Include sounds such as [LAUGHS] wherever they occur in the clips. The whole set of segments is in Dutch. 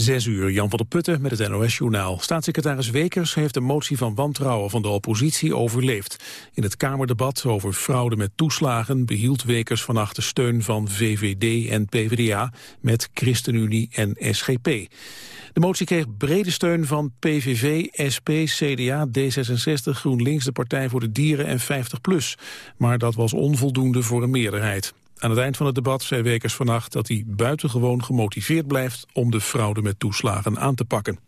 Zes uur, Jan van der Putten met het NOS-journaal. Staatssecretaris Wekers heeft de motie van wantrouwen van de oppositie overleefd. In het Kamerdebat over fraude met toeslagen behield Wekers vannacht de steun van VVD en PvdA met ChristenUnie en SGP. De motie kreeg brede steun van PVV, SP, CDA, D66, GroenLinks, de Partij voor de Dieren en 50PLUS. Maar dat was onvoldoende voor een meerderheid. Aan het eind van het debat zei Wekers vannacht dat hij buitengewoon gemotiveerd blijft om de fraude met toeslagen aan te pakken.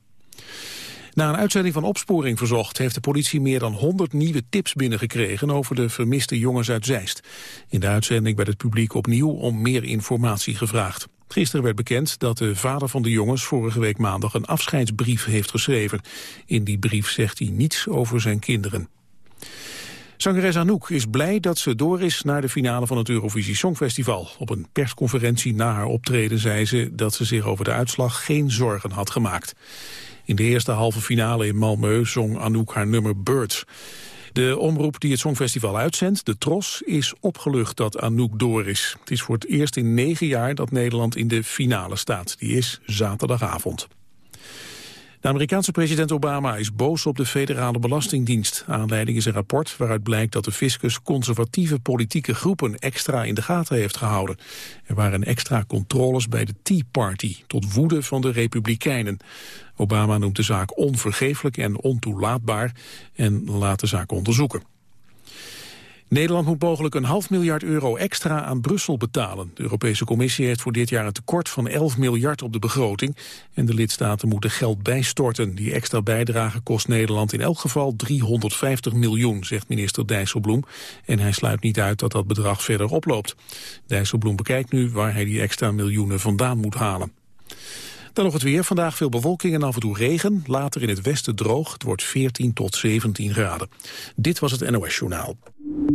Na een uitzending van Opsporing Verzocht heeft de politie meer dan 100 nieuwe tips binnengekregen over de vermiste jongens uit Zeist. In de uitzending werd het publiek opnieuw om meer informatie gevraagd. Gisteren werd bekend dat de vader van de jongens vorige week maandag een afscheidsbrief heeft geschreven. In die brief zegt hij niets over zijn kinderen. Zangeres Anouk is blij dat ze door is naar de finale van het Eurovisie Songfestival. Op een persconferentie na haar optreden zei ze dat ze zich over de uitslag geen zorgen had gemaakt. In de eerste halve finale in Malmö zong Anouk haar nummer Birds. De omroep die het Songfestival uitzendt, de Tros, is opgelucht dat Anouk door is. Het is voor het eerst in negen jaar dat Nederland in de finale staat. Die is zaterdagavond. De Amerikaanse president Obama is boos op de federale belastingdienst. Aanleiding is een rapport waaruit blijkt dat de fiscus conservatieve politieke groepen extra in de gaten heeft gehouden. Er waren extra controles bij de Tea Party, tot woede van de Republikeinen. Obama noemt de zaak onvergeeflijk en ontoelaatbaar en laat de zaak onderzoeken. Nederland moet mogelijk een half miljard euro extra aan Brussel betalen. De Europese Commissie heeft voor dit jaar een tekort van 11 miljard op de begroting. En de lidstaten moeten geld bijstorten. Die extra bijdrage kost Nederland in elk geval 350 miljoen, zegt minister Dijsselbloem. En hij sluit niet uit dat dat bedrag verder oploopt. Dijsselbloem bekijkt nu waar hij die extra miljoenen vandaan moet halen. Dan nog het weer. Vandaag veel bewolking en af en toe regen. Later in het westen droog. Het wordt 14 tot 17 graden. Dit was het NOS Journaal.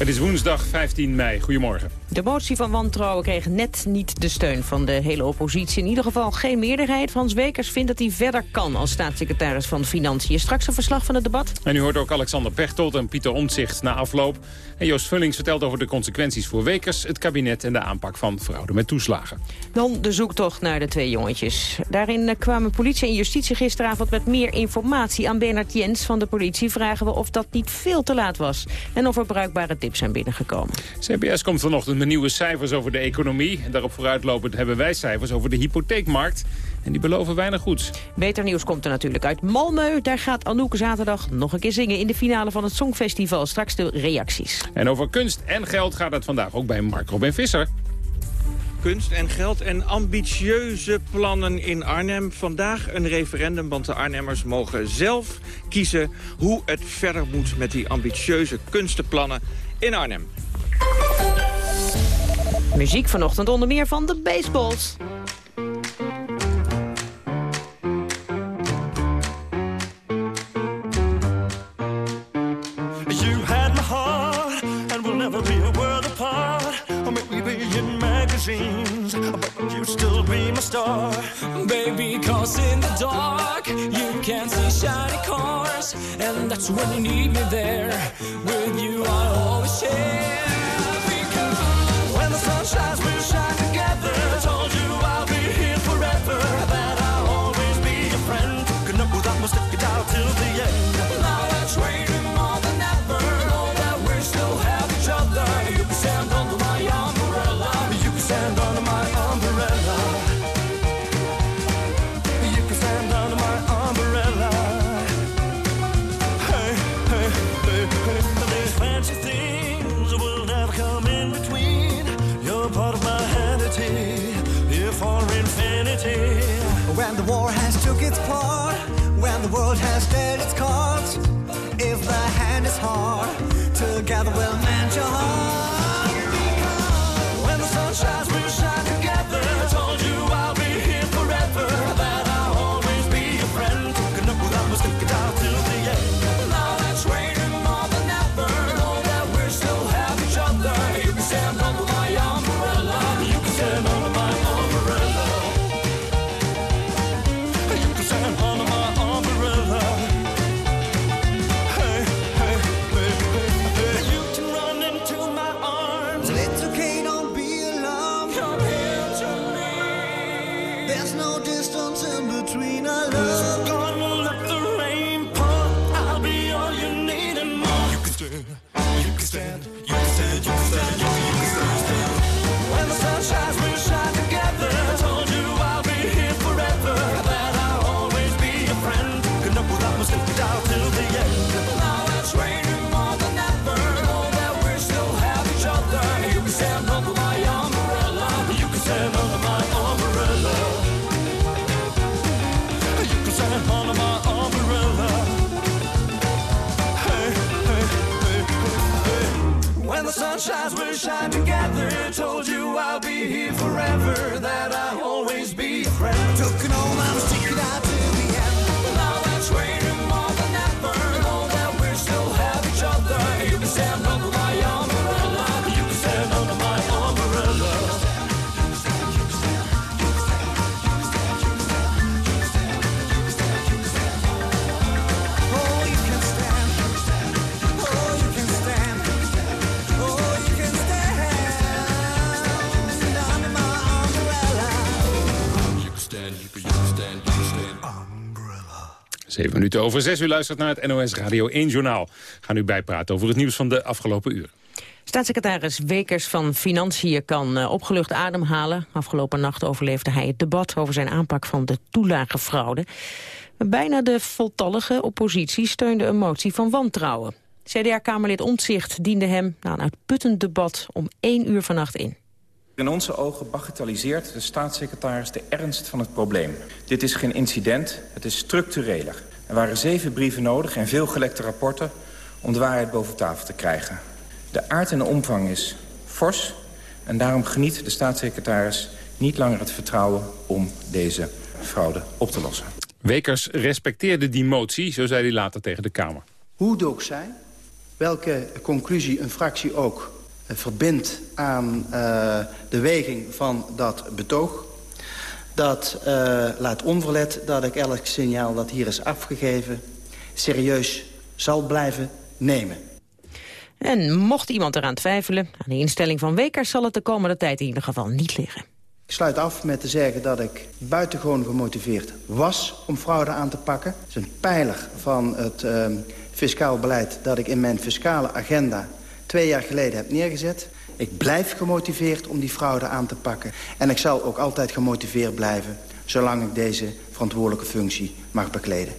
Het is woensdag 15 mei. Goedemorgen. De motie van wantrouwen kreeg net niet de steun van de hele oppositie. In ieder geval geen meerderheid. Frans Wekers vindt dat hij verder kan als staatssecretaris van Financiën. Straks een verslag van het debat. En u hoort ook Alexander Pechtold en Pieter Omtzigt na afloop. En Joost Vullings vertelt over de consequenties voor Wekers... het kabinet en de aanpak van fraude met toeslagen. Dan de zoektocht naar de twee jongetjes. Daarin kwamen politie en justitie gisteravond met meer informatie. Aan Bernard Jens van de politie vragen we of dat niet veel te laat was. En of er bruikbare tips zijn binnengekomen. CBS komt vanochtend met nieuwe cijfers over de economie. En daarop vooruitlopend hebben wij cijfers over de hypotheekmarkt. En die beloven weinig goeds. Beter nieuws komt er natuurlijk uit Malmö. Daar gaat Anouk zaterdag nog een keer zingen in de finale van het Songfestival. Straks de reacties. En over kunst en geld gaat het vandaag ook bij Mark Robin Visser kunst en geld en ambitieuze plannen in Arnhem. Vandaag een referendum, want de Arnhemmers mogen zelf kiezen... hoe het verder moet met die ambitieuze kunstenplannen in Arnhem. Muziek vanochtend onder meer van de baseballs. You had my heart and we'll never be a world apart. Or maybe in magazines, but you still be my star. Baby, cause in the dark you can't see shiny cars. And that's when you need me there. Zeven minuten over zes. U luistert naar het NOS Radio 1 Journaal. Gaan u bijpraten over het nieuws van de afgelopen uur. Staatssecretaris Wekers van Financiën kan eh, opgelucht ademhalen. Afgelopen nacht overleefde hij het debat over zijn aanpak van de toelagenfraude. Bijna de voltallige oppositie steunde een motie van wantrouwen. CDA-kamerlid Omtzigt diende hem na een uitputtend debat om één uur vannacht in. In onze ogen bagatelliseert de staatssecretaris de ernst van het probleem. Dit is geen incident, het is structureler. Er waren zeven brieven nodig en veel gelekte rapporten om de waarheid boven tafel te krijgen. De aard en de omvang is fors en daarom geniet de staatssecretaris niet langer het vertrouwen om deze fraude op te lossen. Wekers respecteerde die motie, zo zei hij later tegen de Kamer. Hoe het ook zij, welke conclusie een fractie ook eh, verbindt aan eh, de weging van dat betoog... dat eh, laat onverlet dat ik elk signaal dat hier is afgegeven... serieus zal blijven nemen. En mocht iemand eraan twijfelen, aan de instelling van Wekers... zal het de komende tijd in ieder geval niet liggen. Ik sluit af met te zeggen dat ik buitengewoon gemotiveerd was om fraude aan te pakken. Het is een pijler van het uh, fiscaal beleid dat ik in mijn fiscale agenda twee jaar geleden heb neergezet. Ik blijf gemotiveerd om die fraude aan te pakken. En ik zal ook altijd gemotiveerd blijven zolang ik deze verantwoordelijke functie mag bekleden.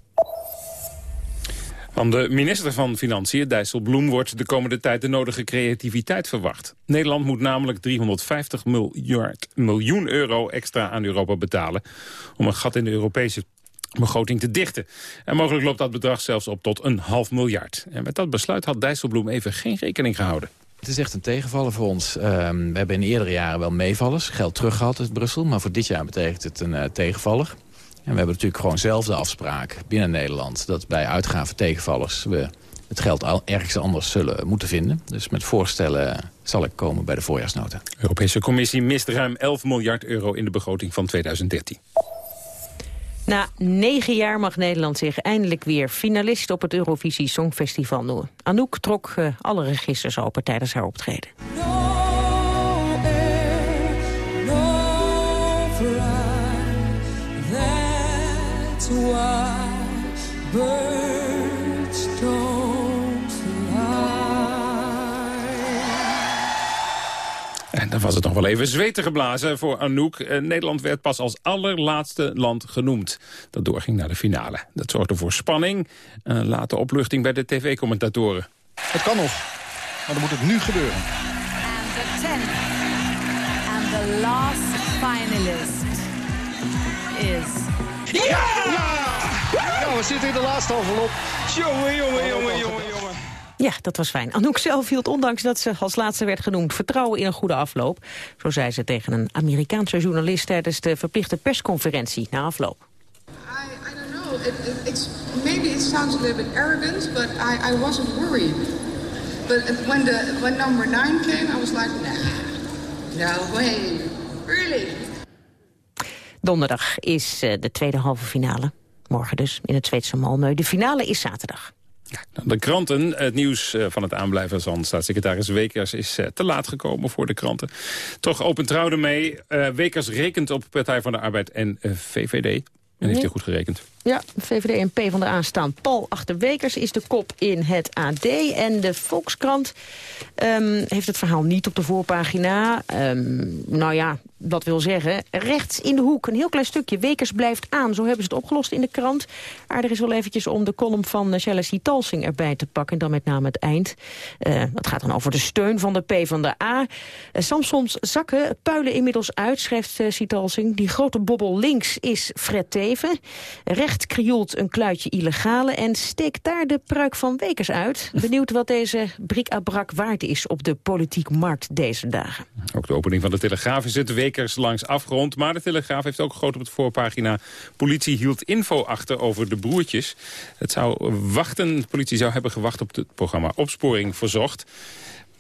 Van de minister van Financiën, Dijsselbloem, wordt de komende tijd de nodige creativiteit verwacht. Nederland moet namelijk 350 miljard, miljoen euro extra aan Europa betalen... om een gat in de Europese begroting te dichten. En mogelijk loopt dat bedrag zelfs op tot een half miljard. En met dat besluit had Dijsselbloem even geen rekening gehouden. Het is echt een tegenvaller voor ons. Ehm, we hebben in eerdere jaren wel meevallers, geld teruggehad uit Brussel. Maar voor dit jaar betekent het een uh, tegenvaller. En we hebben natuurlijk gewoon zelf de afspraak binnen Nederland... dat bij uitgaven tegenvallers we het geld al ergens anders zullen moeten vinden. Dus met voorstellen zal ik komen bij de voorjaarsnota. De Europese Commissie mist ruim 11 miljard euro in de begroting van 2013. Na negen jaar mag Nederland zich eindelijk weer finalist op het Eurovisie Songfestival noemen. Anouk trok uh, alle registers open tijdens haar optreden. En dan was het nog wel even zweten geblazen voor Anouk. Eh, Nederland werd pas als allerlaatste land genoemd. Dat doorging naar de finale. Dat zorgde voor spanning. Uh, late opluchting bij de tv-commentatoren. Het kan nog, maar dan moet het nu gebeuren. And the tenth and the last finalist is... Ja! Ja, we zitten in de laatste envelop. Jongen, jongen, jongen, jongen, jongen. Ja, dat was fijn. Anouk zelf hield, ondanks dat ze als laatste werd genoemd... vertrouwen in een goede afloop. Zo zei ze tegen een Amerikaanse journalist... tijdens de verplichte persconferentie na afloop. I, I don't know. It, it, it's, maybe it sounds a little bit arrogant, but I, I wasn't worried. But when, the, when number nine came, I was like, nah, no way. Really? Donderdag is uh, de tweede halve finale. Morgen dus, in het Zweedse Malmö. De finale is zaterdag. De kranten, het nieuws eh, van het aanblijven van staatssecretaris Wekers... is eh, te laat gekomen voor de kranten. Toch opent trouwde mee. Uh, Wekers rekent op Partij van de Arbeid en VVD. En heeft hij goed gerekend. Ja, VVD en P van de A staan. Paul Achterwekers is de kop in het AD. En de Volkskrant um, heeft het verhaal niet op de voorpagina. Um, nou ja, dat wil zeggen, rechts in de hoek, een heel klein stukje. Wekers blijft aan, zo hebben ze het opgelost in de krant. Aardig is wel eventjes om de column van Chelsea Talsing erbij te pakken. En dan met name het eind. Uh, dat gaat dan over de steun van de P van de A. Uh, Samsons zakken puilen inmiddels uit, schrijft uh, Talsing. Die grote bobbel links is Fred Teven. Rechts Utrecht krioelt een kluitje illegale en steekt daar de pruik van Wekers uit. [LAUGHS] Benieuwd wat deze brik-à-brak waard is op de politiek markt deze dagen. Ook de opening van de Telegraaf is het langs afgerond. Maar de Telegraaf heeft ook groot op het voorpagina... politie hield info achter over de broertjes. Het zou wachten, de politie zou hebben gewacht op het programma Opsporing Verzocht.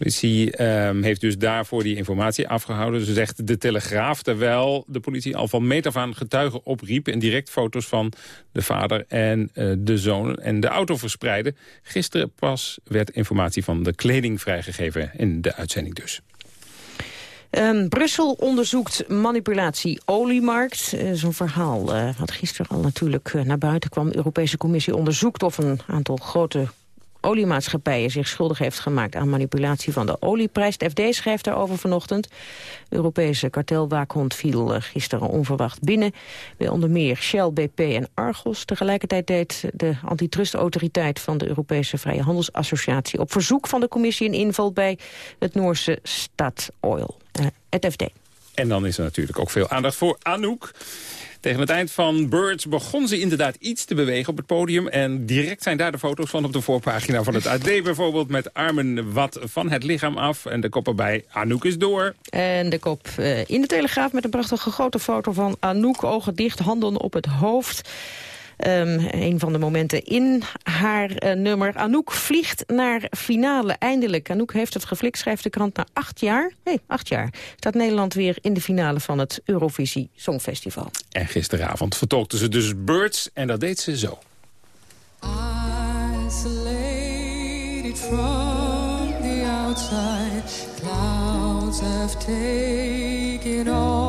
Politie ehm, heeft dus daarvoor die informatie afgehouden. Dus zegt de Telegraaf, terwijl de politie al van meet af aan getuigen opriep... en direct foto's van de vader en eh, de zoon en de auto verspreidde. Gisteren pas werd informatie van de kleding vrijgegeven in de uitzending dus. Ehm, Brussel onderzoekt manipulatie oliemarkt. Eh, Zo'n verhaal eh, wat gisteren al natuurlijk eh, naar buiten kwam. De Europese Commissie onderzoekt of een aantal grote oliemaatschappijen zich schuldig heeft gemaakt aan manipulatie van de olieprijs. De FD schrijft daarover vanochtend. De Europese kartelwaakhond viel eh, gisteren onverwacht binnen. Bij onder meer Shell, BP en Argos. Tegelijkertijd deed de antitrustautoriteit van de Europese Vrije Handelsassociatie op verzoek van de commissie een inval bij het Noorse Statoil. Uh, het FD. En dan is er natuurlijk ook veel aandacht voor Anouk. Tegen het eind van Birds begon ze inderdaad iets te bewegen op het podium. En direct zijn daar de foto's van op de voorpagina van het AD. bijvoorbeeld met armen wat van het lichaam af. En de kop erbij, Anouk is door. En de kop uh, in de Telegraaf met een prachtige grote foto van Anouk. Ogen dicht, handen op het hoofd. Um, een van de momenten in haar uh, nummer. Anouk vliegt naar finale, eindelijk. Anouk heeft het geflikt, schrijft de krant, na acht jaar. Nee, acht jaar. Staat Nederland weer in de finale van het Eurovisie Songfestival. En gisteravond vertolkte ze dus Birds en dat deed ze zo. Isolated from the outside Clouds have taken all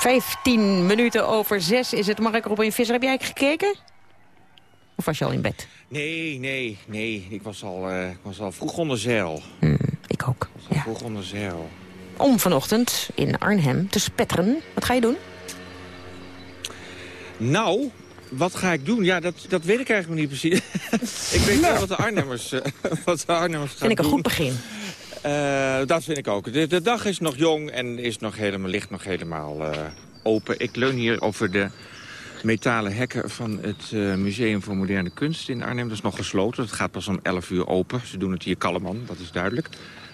15 minuten over zes is het. Mag ik erop in visser? Heb jij gekeken? Of was je al in bed? Nee, nee, nee. Ik was al, eh, ik was al vroeg onder zeil. ik ook. Ik was Begonnen zeil. Om vanochtend in Arnhem te spetteren. Wat ga je doen? Nou, wat ga ik doen? Ja, dat, dat weet ik eigenlijk nog niet precies. [LAUGHS] ik weet wel wat de Arnhemmers, eh, [LAUGHS] wat de Arnhemmers gaan Vind ik een doen. goed begin. Eh, dat vind ik ook. De, dag is nog jong en is nog helemaal, ligt nog helemaal eh, open. Ik leun hier over de metalen hekken van het eh, Museum voor Moderne Kunst in Arnhem. Dat is nog gesloten. Het gaat pas om 11 uur open. Ze doen het hier kalleman, dat is duidelijk.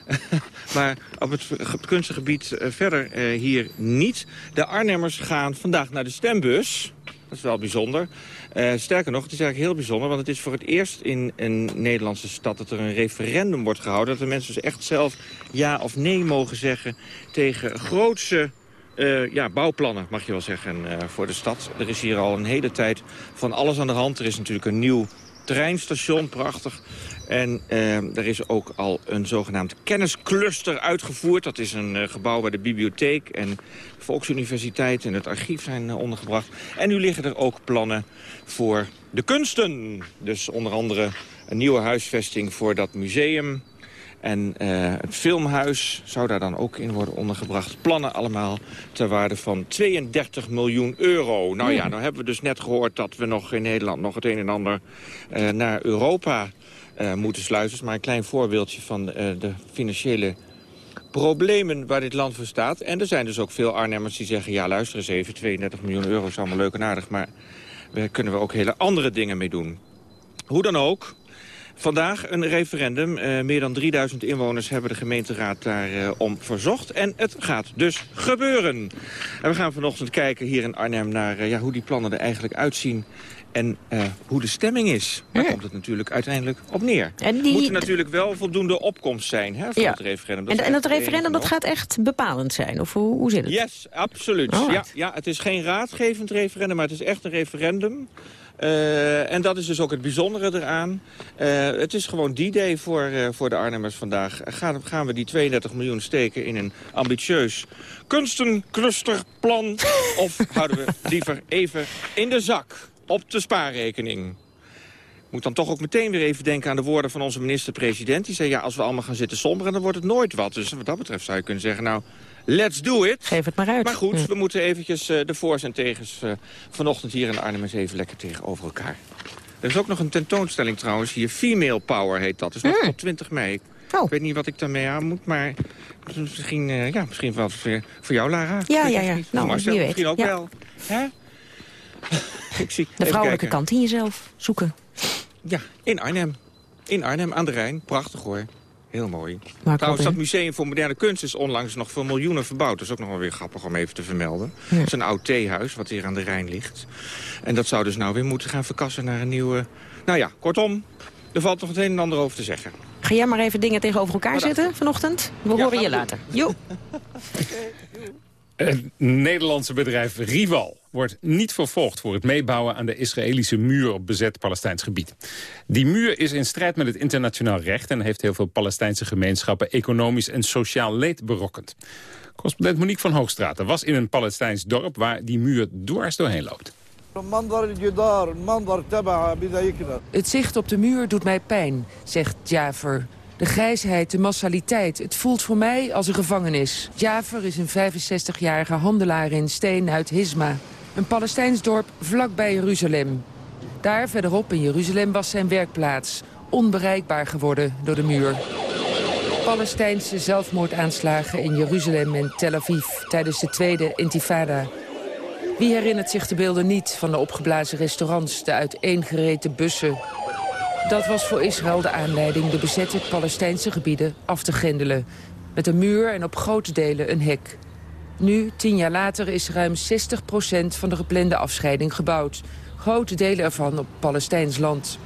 [LAUGHS] maar op het, het kunstengebied eh, verder hier niet. De Arnhemmers gaan vandaag naar de stembus. Dat is wel bijzonder. Eh, sterker nog, het is eigenlijk heel bijzonder... want het is voor het eerst in een Nederlandse stad... dat er een referendum wordt gehouden. Dat de mensen dus echt zelf ja of nee mogen zeggen... tegen grootse eh, ja, bouwplannen, mag je wel zeggen, eh, voor de stad. Er is hier al een hele tijd van alles aan de hand. Er is natuurlijk een nieuw treinstation, prachtig. En eh, er is ook al een zogenaamd kenniscluster uitgevoerd. Dat is een eh, gebouw waar de bibliotheek en de Volksuniversiteit en het archief zijn eh, ondergebracht. En nu liggen er ook plannen voor de kunsten. Dus onder andere een nieuwe huisvesting voor dat museum. En eh, het filmhuis zou daar dan ook in worden ondergebracht. Plannen allemaal ter waarde van 32 miljoen euro. Nou ja, nou hebben we dus net gehoord dat we nog in Nederland nog het een en ander naar Europa moeten sluiten. Dat is maar een klein voorbeeldje van eh, de financiële problemen waar dit land voor staat. En er zijn dus ook veel Arnhemmers die zeggen... ja, luister eens even, 32 miljoen euro is allemaal leuk en aardig... maar daar kunnen we ook hele andere dingen mee doen. Hoe dan ook, Vandaag een referendum. Eh, meer dan 3000 inwoners hebben de gemeenteraad daarom om verzocht. En het gaat dus gebeuren. En we gaan vanochtend kijken hier in Arnhem naar eh, ja, hoe die plannen er eigenlijk uitzien. En eh, hoe de stemming is. Daar komt het natuurlijk uiteindelijk op neer. En die- Moet er natuurlijk wel voldoende opkomst zijn hè, voor Ja. het referendum. En, en dat referendum dat gaat echt bepalend zijn? Of hoe, hoe zit het? Yes, absoluut. Alright. Ja, ja, het is geen raadgevend referendum, maar het is echt een referendum. Eh, en dat is dus ook het bijzondere eraan. Eh, het is gewoon die day voor, voor de Arnhemmers vandaag. Gaan, gaan we die 32 miljoen steken in een ambitieus kunstenclusterplan? [LAUGHS] of houden we liever even in de zak op de spaarrekening? Ik moet dan toch ook meteen weer even denken aan de woorden van onze minister-president. Die zei, ja, als we allemaal gaan zitten somberen, dan wordt het nooit wat. Dus wat dat betreft zou je kunnen zeggen, nou, let's do it. Geef het maar uit. Maar goed, Ja. we moeten eventjes eh, de voor's en tegens eh, vanochtend hier in Arnhem eens even lekker tegenover elkaar. Er is ook nog een tentoonstelling trouwens hier. Female Power heet dat. Dus nog tot 20 mei. Ik Oh. weet niet wat ik daarmee aan moet, maar misschien, eh, ja, misschien wel voor, voor jou, Lara. Ja, Ik ja, ja. Nou, misschien ook Ja. wel. Hè? [LAUGHS] ik zie, De vrouwelijke kant in jezelf zoeken. Ja, in Arnhem. In Arnhem, aan de Rijn. Prachtig hoor. Heel mooi. Mark Trouwens, dat museum voor moderne kunst is onlangs nog voor miljoenen verbouwd. Dat is ook nog wel weer grappig om even te vermelden. Ja. Het is een oud theehuis wat hier aan de Rijn ligt. En dat zou dus nou weer moeten gaan verkassen naar een nieuwe... Nou ja, kortom, er valt nog het een en ander over te zeggen. Ga jij maar even dingen tegenover elkaar zetten vanochtend? We horen je later. Jo. [LAUGHS] Het Nederlandse bedrijf Rival wordt niet vervolgd voor het meebouwen aan de Israëlische muur op bezet Palestijns gebied. Die muur is in strijd met het internationaal recht en heeft heel veel Palestijnse gemeenschappen economisch en sociaal leed berokkend. Correspondent Monique van Hoogstraten was in een Palestijns dorp waar die muur dwars doorheen loopt. Het zicht op de muur doet mij pijn, zegt Javer, de grijsheid, de massaliteit, het voelt voor mij als een gevangenis. Jafer is een 65-jarige handelaar in steen uit Hisma. Een Palestijns dorp vlakbij Jeruzalem. Daar verderop in Jeruzalem was zijn werkplaats. Onbereikbaar geworden door de muur. Palestijnse zelfmoordaanslagen in Jeruzalem en Tel Aviv tijdens de tweede intifada. Wie herinnert zich de beelden niet van de opgeblazen restaurants, de uiteengereten bussen? Dat was voor Israël de aanleiding de bezette Palestijnse gebieden af te grendelen. Met een muur en op grote delen een hek. Nu, tien jaar later, is ruim 60% van de geplande afscheiding gebouwd. Grote delen ervan op Palestijns land.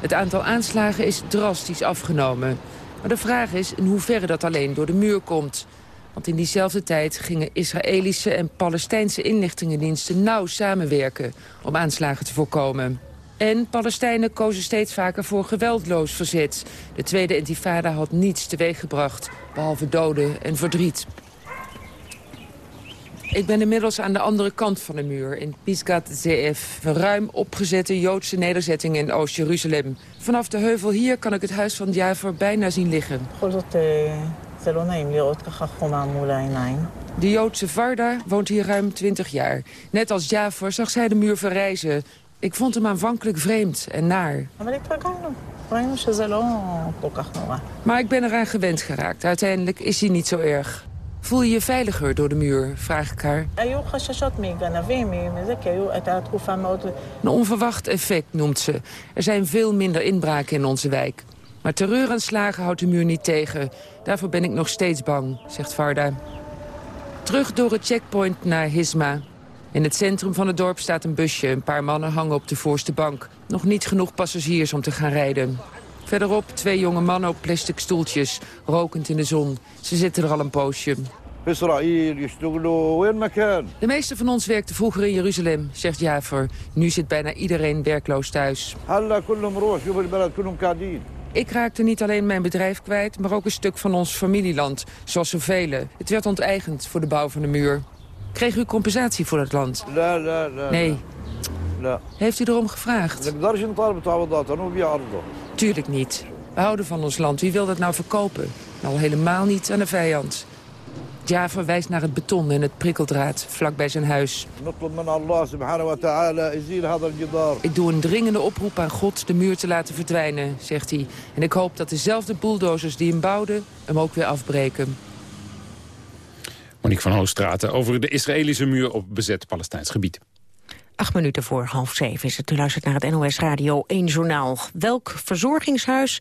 Het aantal aanslagen is drastisch afgenomen. Maar de vraag is in hoeverre dat alleen door de muur komt. Want in diezelfde tijd gingen Israëlische en Palestijnse inlichtingendiensten nauw samenwerken om aanslagen te voorkomen. En Palestijnen kozen steeds vaker voor geweldloos verzet. De tweede intifada had niets teweeggebracht, behalve doden en verdriet. Ik ben inmiddels aan de andere kant van de muur, in Pisgat Zeef. Een ruim opgezette Joodse nederzetting in Oost-Jeruzalem. Vanaf de heuvel hier kan ik het huis van Javer bijna zien liggen. De Joodse Varda woont hier ruim 20 jaar. Net als Javer zag zij de muur verrijzen. Ik vond hem aanvankelijk vreemd en naar. Maar ik ben eraan gewend geraakt. Uiteindelijk is hij niet zo erg. Voel je je veiliger door de muur, vraag ik haar. Een onverwacht effect noemt ze. Er zijn veel minder inbraken in onze wijk. Maar terreuraanslagen houdt de muur niet tegen. Daarvoor ben ik nog steeds bang, zegt Varda. Terug door het checkpoint naar Hisma. In het centrum van het dorp staat een busje. Een paar mannen hangen op de voorste bank. Nog niet genoeg passagiers om te gaan rijden. Verderop twee jonge mannen op plastic stoeltjes, rokend in de zon. Ze zitten er al een poosje. De meeste van ons werkte vroeger in Jeruzalem, zegt Javer. Nu zit bijna iedereen werkloos thuis. Ik raakte niet alleen mijn bedrijf kwijt, maar ook een stuk van ons familieland, zoals zoveel. Het werd onteigend voor de bouw van de muur. Kreeg u compensatie voor het land? Nee, nee, Heeft u erom gevraagd? Tuurlijk niet. We houden van ons land. Wie wil dat nou verkopen? Al helemaal niet aan de vijand. Ja, wijst naar het beton en het prikkeldraad vlakbij zijn huis. Ik doe een dringende oproep aan God de muur te laten verdwijnen, zegt hij. En ik hoop dat dezelfde bulldozers die hem bouwden hem ook weer afbreken. Monique van Hoogstraten over de Israëlische muur op bezet Palestijns gebied. Acht minuten voor half zeven is het. U luistert naar het NOS Radio 1 Journaal. Welk verzorgingshuis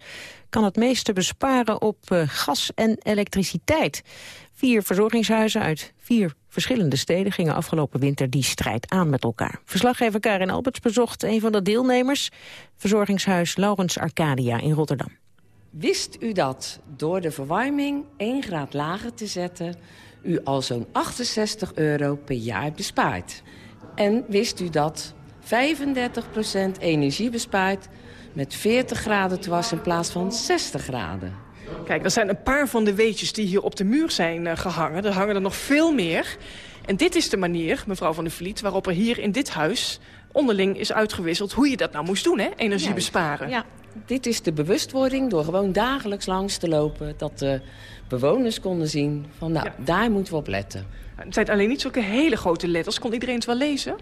kan het meeste besparen op eh, gas en elektriciteit? Vier verzorgingshuizen uit vier verschillende steden gingen afgelopen winter die strijd aan met elkaar. Verslaggever Karin Alberts bezocht een van de deelnemers, verzorgingshuis Laurens Arcadia in Rotterdam. Wist u dat door de verwarming 1 graad lager te zetten... u al zo'n 68 euro per jaar bespaart? En wist u dat 35% energie bespaart met 40 graden te wassen in plaats van 60 graden? Kijk, dat zijn een paar van de weetjes die hier op de muur zijn eh, gehangen. Er hangen er nog veel meer. En dit is de manier, mevrouw van der Vliet, waarop er hier in dit huis onderling is uitgewisseld hoe je dat nou moest doen, hè? Energie Juist. besparen. Ja, dit is de bewustwording door gewoon dagelijks langs te lopen... dat de bewoners konden zien van, nou, daar moeten we op letten. Het zijn alleen niet zulke hele grote letters. Kon iedereen het wel lezen?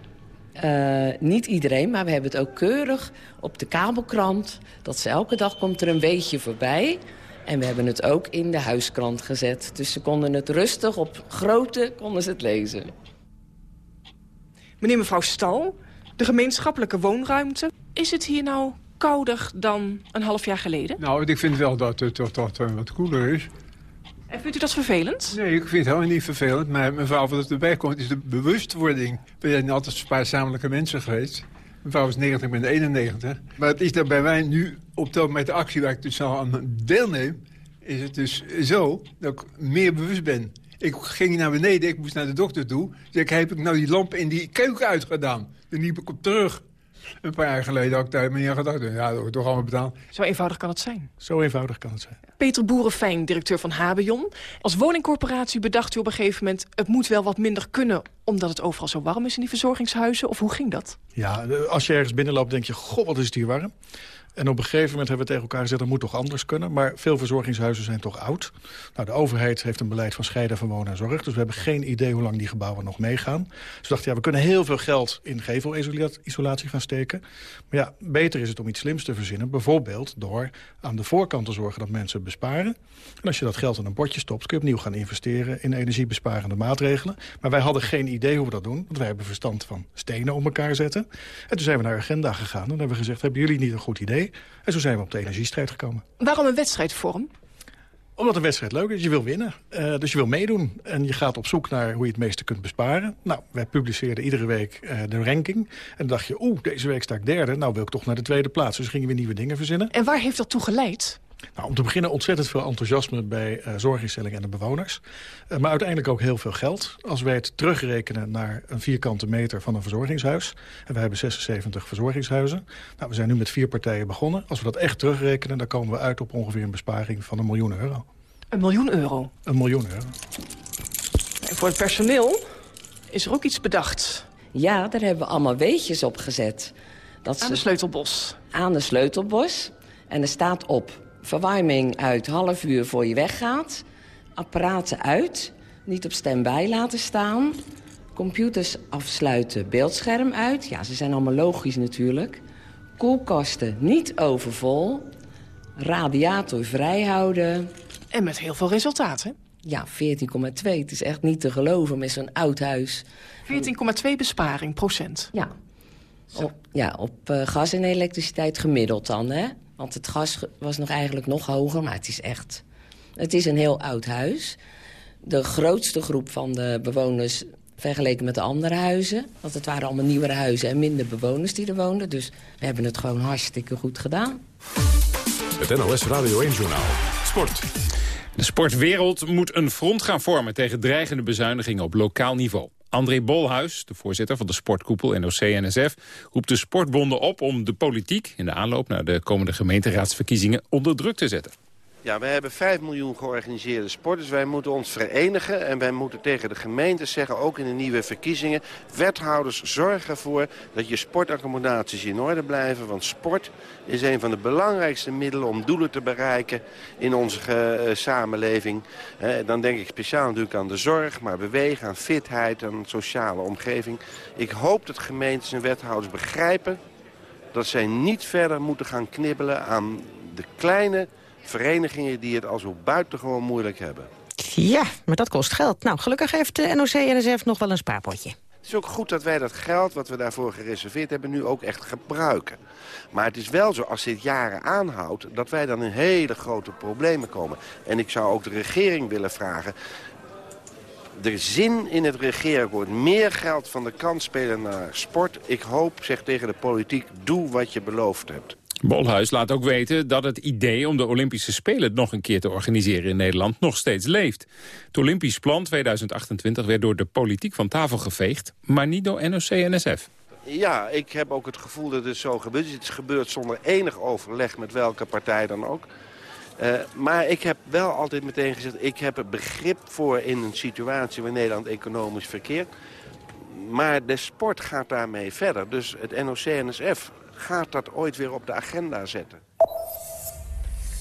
Eh, niet iedereen, maar we hebben het ook keurig op de kabelkrant. Dat ze elke dag komt er een weetje voorbij. En we hebben het ook in de huiskrant gezet. Dus ze konden het rustig op grote konden ze het lezen. Meneer mevrouw Stal, de gemeenschappelijke woonruimte. Is het hier nou kouder dan een half jaar geleden? Nou, ik vind wel dat het toch, toch, eh, wat koeler is. En vindt u dat vervelend? Nee, ik vind het helemaal niet vervelend. Maar mevrouw, wat erbij komt, is de bewustwording. We zijn altijd spaarzamelijke mensen geweest. Mevrouw is 90, ik ben 91. Maar het is dat bij mij nu, op dat met de actie waar ik dus al aan deelneem... is het dus zo dat ik meer bewust ben. Ik ging naar beneden, ik moest naar de dokter toe. Dus ik heb ik nou die lamp in die keuken uitgedaan. Dan liep ik op terug. Een paar jaar geleden had ik daar niet aan gedacht. Ja, dat wordt toch allemaal betaald. Zo eenvoudig kan het zijn. Zo eenvoudig kan het zijn. Peter Boerenfijn, directeur van Habejon. Als woningcorporatie bedacht u op een gegeven moment... het moet wel wat minder kunnen omdat het overal zo warm is in die verzorgingshuizen? Of hoe ging dat? Ja, als je ergens binnenloopt denk je, goh, wat is het hier warm. En op een gegeven moment hebben we tegen elkaar gezegd... dat moet toch anders kunnen. Maar veel verzorgingshuizen zijn toch oud. Nou, de overheid heeft een beleid van scheiden van wonen en zorg. Dus we hebben geen idee hoe lang die gebouwen nog meegaan. Dus we dachten, ja, we kunnen heel veel geld in gevelisolatie gaan steken. Maar ja, beter is het om iets slims te verzinnen. Bijvoorbeeld door aan de voorkant te zorgen dat mensen besparen. En als je dat geld in een potje stopt... kun je opnieuw gaan investeren in energiebesparende maatregelen. Maar wij hadden geen idee hoe we dat doen. Want wij hebben verstand van stenen om elkaar zetten. En toen zijn we naar Agenda gegaan en hebben we gezegd... hebben jullie niet een goed idee? En zo zijn we op de energiestrijd gekomen. Waarom een wedstrijdvorm? Omdat een wedstrijd leuk is. Je wil winnen. Uh, dus je wil meedoen. En je gaat op zoek naar hoe je het meeste kunt besparen. Nou, wij publiceerden iedere week uh, de ranking. En dan dacht je, oeh, deze week sta ik derde. Nou wil ik toch naar de tweede plaats. Dus gingen we nieuwe dingen verzinnen. En waar heeft dat toe geleid? Nou, om te beginnen ontzettend veel enthousiasme bij uh, zorginstellingen en de bewoners. Uh, maar uiteindelijk ook heel veel geld. Als wij het terugrekenen naar een vierkante meter van een verzorgingshuis. En we hebben 76 verzorgingshuizen. Nou, we zijn nu met vier partijen begonnen. Als we dat echt terugrekenen, dan komen we uit op ongeveer een besparing van een miljoen euro. Een miljoen euro? Een miljoen euro. En voor het personeel is er ook iets bedacht. Ja, daar hebben we allemaal weetjes op gezet. Dat aan de sleutelbos? Aan de sleutelbos. En er staat op verwarming uit half uur voor je weggaat. apparaten uit, niet op standby laten staan. Computers afsluiten, beeldscherm uit. Ja, ze zijn allemaal logisch natuurlijk. Koelkasten niet overvol. Radiator vrijhouden. En met heel veel resultaten. Ja, 14,2. Het is echt niet te geloven met zo'n oud huis. 14,2 besparing, procent. Ja. Op, ja, op uh, gas en elektriciteit gemiddeld dan, hè? Want het gas was nog eigenlijk nog hoger, maar het is echt... Het is een heel oud huis. De grootste groep van de bewoners vergeleken met de andere huizen. Want het waren allemaal nieuwere huizen en minder bewoners die er woonden. Dus we hebben het gewoon hartstikke goed gedaan. Het NOS Radio 1-journaal. Sport. De sportwereld moet een front gaan vormen tegen dreigende bezuinigingen op lokaal niveau. André Bolhuis, de voorzitter van de sportkoepel NOC-NSF... roept de sportbonden op om de politiek in de aanloop naar de komende gemeenteraadsverkiezingen onder druk te zetten. Ja, we hebben 5 miljoen georganiseerde sporters. Wij moeten ons verenigen en wij moeten tegen de gemeentes zeggen, ook in de nieuwe verkiezingen, wethouders zorgen ervoor dat je sportaccommodaties in orde blijven. Want sport is een van de belangrijkste middelen om doelen te bereiken in onze uh, samenleving. Dan denk ik speciaal natuurlijk aan de zorg, maar bewegen, aan fitheid, aan sociale omgeving. Ik hoop dat gemeentes en wethouders begrijpen dat zij niet verder moeten gaan knibbelen aan de kleine verenigingen die het al zo buitengewoon moeilijk hebben. Ja, maar dat kost geld. Nou, gelukkig heeft de NOC-NSF nog wel een spaarpotje. Het is ook goed dat wij dat geld wat we daarvoor gereserveerd hebben nu ook echt gebruiken. Maar het is wel zo, als dit jaren aanhoudt, dat wij dan in hele grote problemen komen. En ik zou ook de regering willen vragen... De zin in het regeerakkoord, meer geld van de kant spelen naar sport. Ik hoop, zeg tegen de politiek, doe wat je beloofd hebt. Bolhuis laat ook weten dat het idee om de Olympische Spelen nog een keer te organiseren in Nederland nog steeds leeft. Het Olympisch plan 2028 werd door de politiek van tafel geveegd, maar niet door NOC-NSF. Ja, ik heb ook het gevoel dat het zo gebeurt. Het is gebeurd zonder enig overleg met welke partij dan ook. Uh, maar ik heb wel altijd meteen gezegd, ik heb er begrip voor in een situatie waar Nederland economisch verkeert. Maar de sport gaat daarmee verder. Dus het NOC-NSF gaat dat ooit weer op de agenda zetten.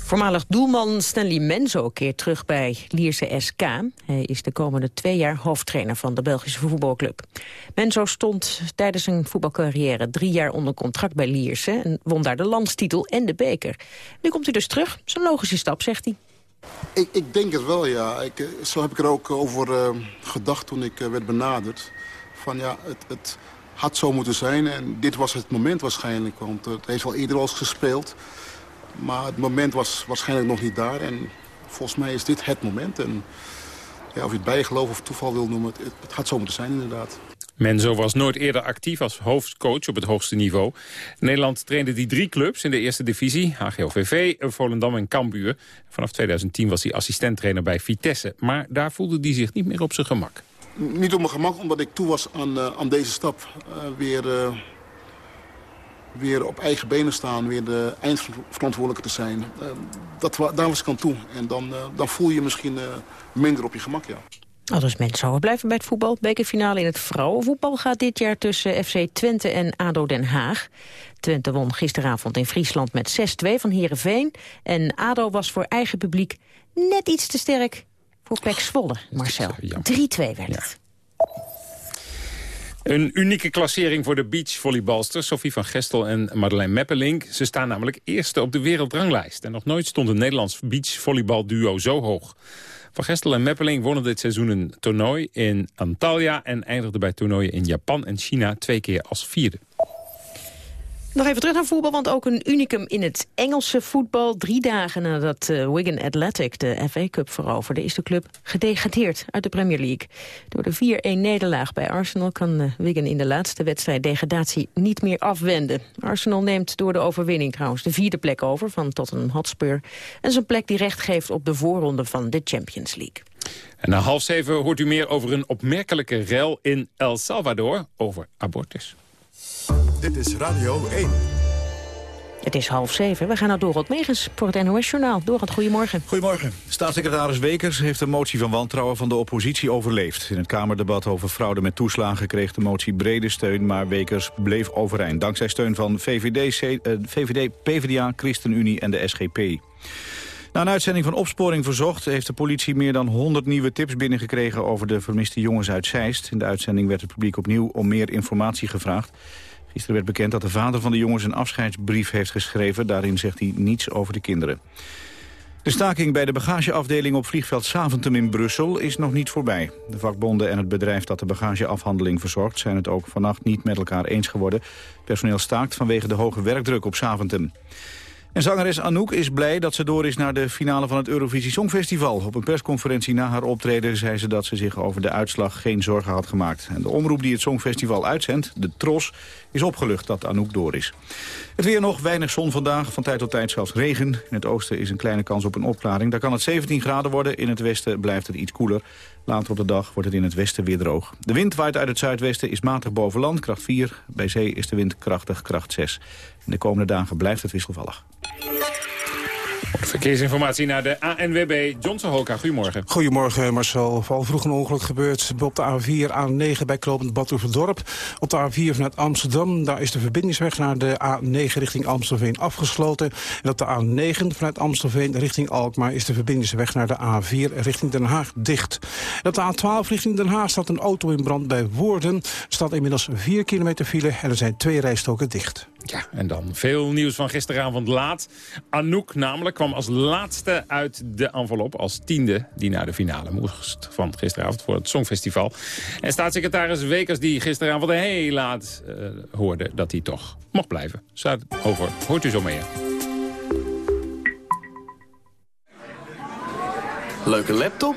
Voormalig doelman Stanley Menzo keert terug bij Lierse SK. Hij is de komende twee jaar hoofdtrainer van de Belgische voetbalclub. Menzo stond tijdens zijn voetbalcarrière drie jaar onder contract bij Lierse... en won daar de landstitel en de beker. Nu komt hij dus terug. Zo'n logische stap, zegt hij. Ik, ik denk het wel, ja. Ik, eh, zo heb ik er ook over uh, gedacht toen ik uh, werd benaderd. Van ja, het, het had zo moeten zijn. En dit was het moment waarschijnlijk. Want het heeft al eerder al gespeeld. Maar het moment was waarschijnlijk nog niet daar. En volgens mij is dit het moment. En ja, of je het bijgeloof of toeval wil noemen, het, het had zo moeten zijn inderdaad. Menzo was nooit eerder actief als hoofdcoach op het hoogste niveau. Nederland trainde die drie clubs in de eerste divisie. HGOVV, Volendam en Cambuur. Vanaf 2010 was hij assistenttrainer bij Vitesse. Maar daar voelde hij zich niet meer op zijn gemak niet op mijn gemak, omdat ik toe was aan, uh, aan deze stap. Uh, weer, uh, weer op eigen benen staan, weer de eindverantwoordelijke te zijn. dat, daar was ik aan toe. En dan, dan voel je je misschien minder op je gemak, ja. Dus mensen, we blijven bij het voetbal. Bekerfinale in het vrouwenvoetbal gaat dit jaar tussen FC Twente en ADO Den Haag. Twente won gisteravond in Friesland met 6-2 van Heerenveen. En ADO was voor eigen publiek net iets te sterk voor Pek Zwolle, Marcel. 3-2 werd het. Een unieke klassering voor de beachvolleybalsters Sophie van Gestel en Madeleine Meppelink. Ze staan namelijk eerste op de wereldranglijst. En nog nooit stond een Nederlands beachvolleybalduo zo hoog. Van Gestel en Meppelink wonnen dit seizoen een toernooi in Antalya... en eindigden bij toernooien in Japan en China twee keer als vierde. Nog even terug naar voetbal, want ook een unicum in het Engelse voetbal. Drie dagen nadat uh, Wigan Athletic de FA Cup veroverde... is de club gedegradeerd uit de Premier League. Door de 4-1 nederlaag bij Arsenal kan uh, Wigan in de laatste wedstrijd degradatie niet meer afwenden. Arsenal neemt door de overwinning trouwens de vierde plek over van Tottenham Hotspur. En zijn plek die recht geeft op de voorronde van de Champions League. En na half zeven hoort u meer over een opmerkelijke rel in El Salvador over abortus. Dit is Radio 1. Het is half zeven. We gaan naar Dorot Megens voor het NOS-journaal. Dorot, goedemorgen. Goedemorgen. Staatssecretaris Wekers heeft de motie van wantrouwen van de oppositie overleefd. In het Kamerdebat over fraude met toeslagen kreeg de motie brede steun... maar Wekers bleef overeind, dankzij steun van VVD, VVD PvdA, ChristenUnie en de SGP. Na een uitzending van Opsporing Verzocht heeft de politie meer dan 100 nieuwe tips binnengekregen over de vermiste jongens uit Zeist. In de uitzending werd het publiek opnieuw om meer informatie gevraagd. Gisteren werd bekend dat de vader van de jongens een afscheidsbrief heeft geschreven. Daarin zegt hij niets over de kinderen. De staking bij de bagageafdeling op vliegveld Saventem in Brussel is nog niet voorbij. De vakbonden en het bedrijf dat de bagageafhandeling verzorgt... zijn het ook vannacht niet met elkaar eens geworden. Personeel staakt vanwege de hoge werkdruk op Saventem. En zangeres Anouk is blij dat ze door is naar de finale van het Eurovisie Songfestival. Op een persconferentie na haar optreden zei ze dat ze zich over de uitslag geen zorgen had gemaakt. En de omroep die het Songfestival uitzendt, de TROS, is opgelucht dat Anouk door is. Het weer nog, weinig zon vandaag, van tijd tot tijd zelfs regen. In het oosten is een kleine kans op een opklaring. Daar kan het 17 graden worden, in het westen blijft het iets koeler. Later op de dag wordt het in het westen weer droog. De wind waait uit het zuidwesten, is matig boven land, kracht 4. Bij zee is de wind krachtig, kracht 6. In de komende dagen blijft het wisselvallig. Verkeersinformatie naar de ANWB. Johnson Hoka, goedemorgen. Goedemorgen Marcel. Val vroeg een ongeluk gebeurd op de A4, A9 bij Klopend Badhoevedorp. Op de A4 vanuit Amsterdam, daar is de verbindingsweg naar de A9 richting Amstelveen afgesloten. En op de A9 vanuit Amstelveen richting Alkmaar is de verbindingsweg naar de A4 richting Den Haag dicht. En op de A12 richting Den Haag staat een auto in brand bij Woerden. Er staat inmiddels 4 kilometer file en er zijn twee rijstoken dicht. Ja, en dan veel nieuws van gisteravond laat. Anouk namelijk kwam als laatste uit de envelop, als tiende... die naar de finale moest van gisteravond voor het Songfestival. En staatssecretaris Wekers, die gisteravond heel laat uh, hoorde... dat hij toch mocht blijven. over hoort u zo meer. Leuke laptop?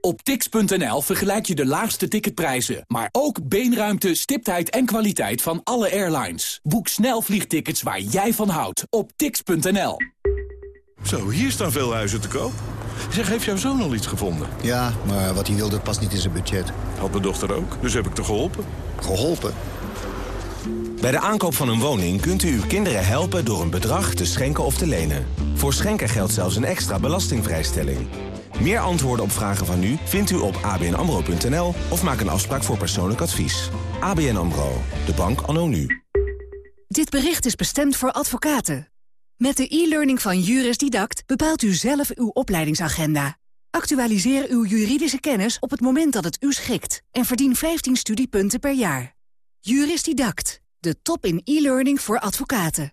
Op tix.nl vergelijk je de laagste ticketprijzen, maar ook beenruimte, stiptheid en kwaliteit van alle airlines. Boek snel vliegtickets waar jij van houdt op tix.nl. Zo, hier staan veel huizen te koop. Zeg, heeft jouw zoon al iets gevonden? Ja, maar wat hij wilde past niet in zijn budget. Had mijn dochter ook, dus heb ik te geholpen. Geholpen? Bij de aankoop van een woning kunt u uw kinderen helpen door een bedrag te schenken of te lenen. Voor schenken geldt zelfs een extra belastingvrijstelling. Meer antwoorden op vragen van u vindt u op abnamro.nl of maak een afspraak voor persoonlijk advies. ABN AMRO, de bank anno nu. Dit bericht is bestemd voor advocaten. Met de e-learning van Juris Didact bepaalt u zelf uw opleidingsagenda. Actualiseer uw juridische kennis op het moment dat het u schikt en verdien 15 studiepunten per jaar. Juris Didact, de top in e-learning voor advocaten.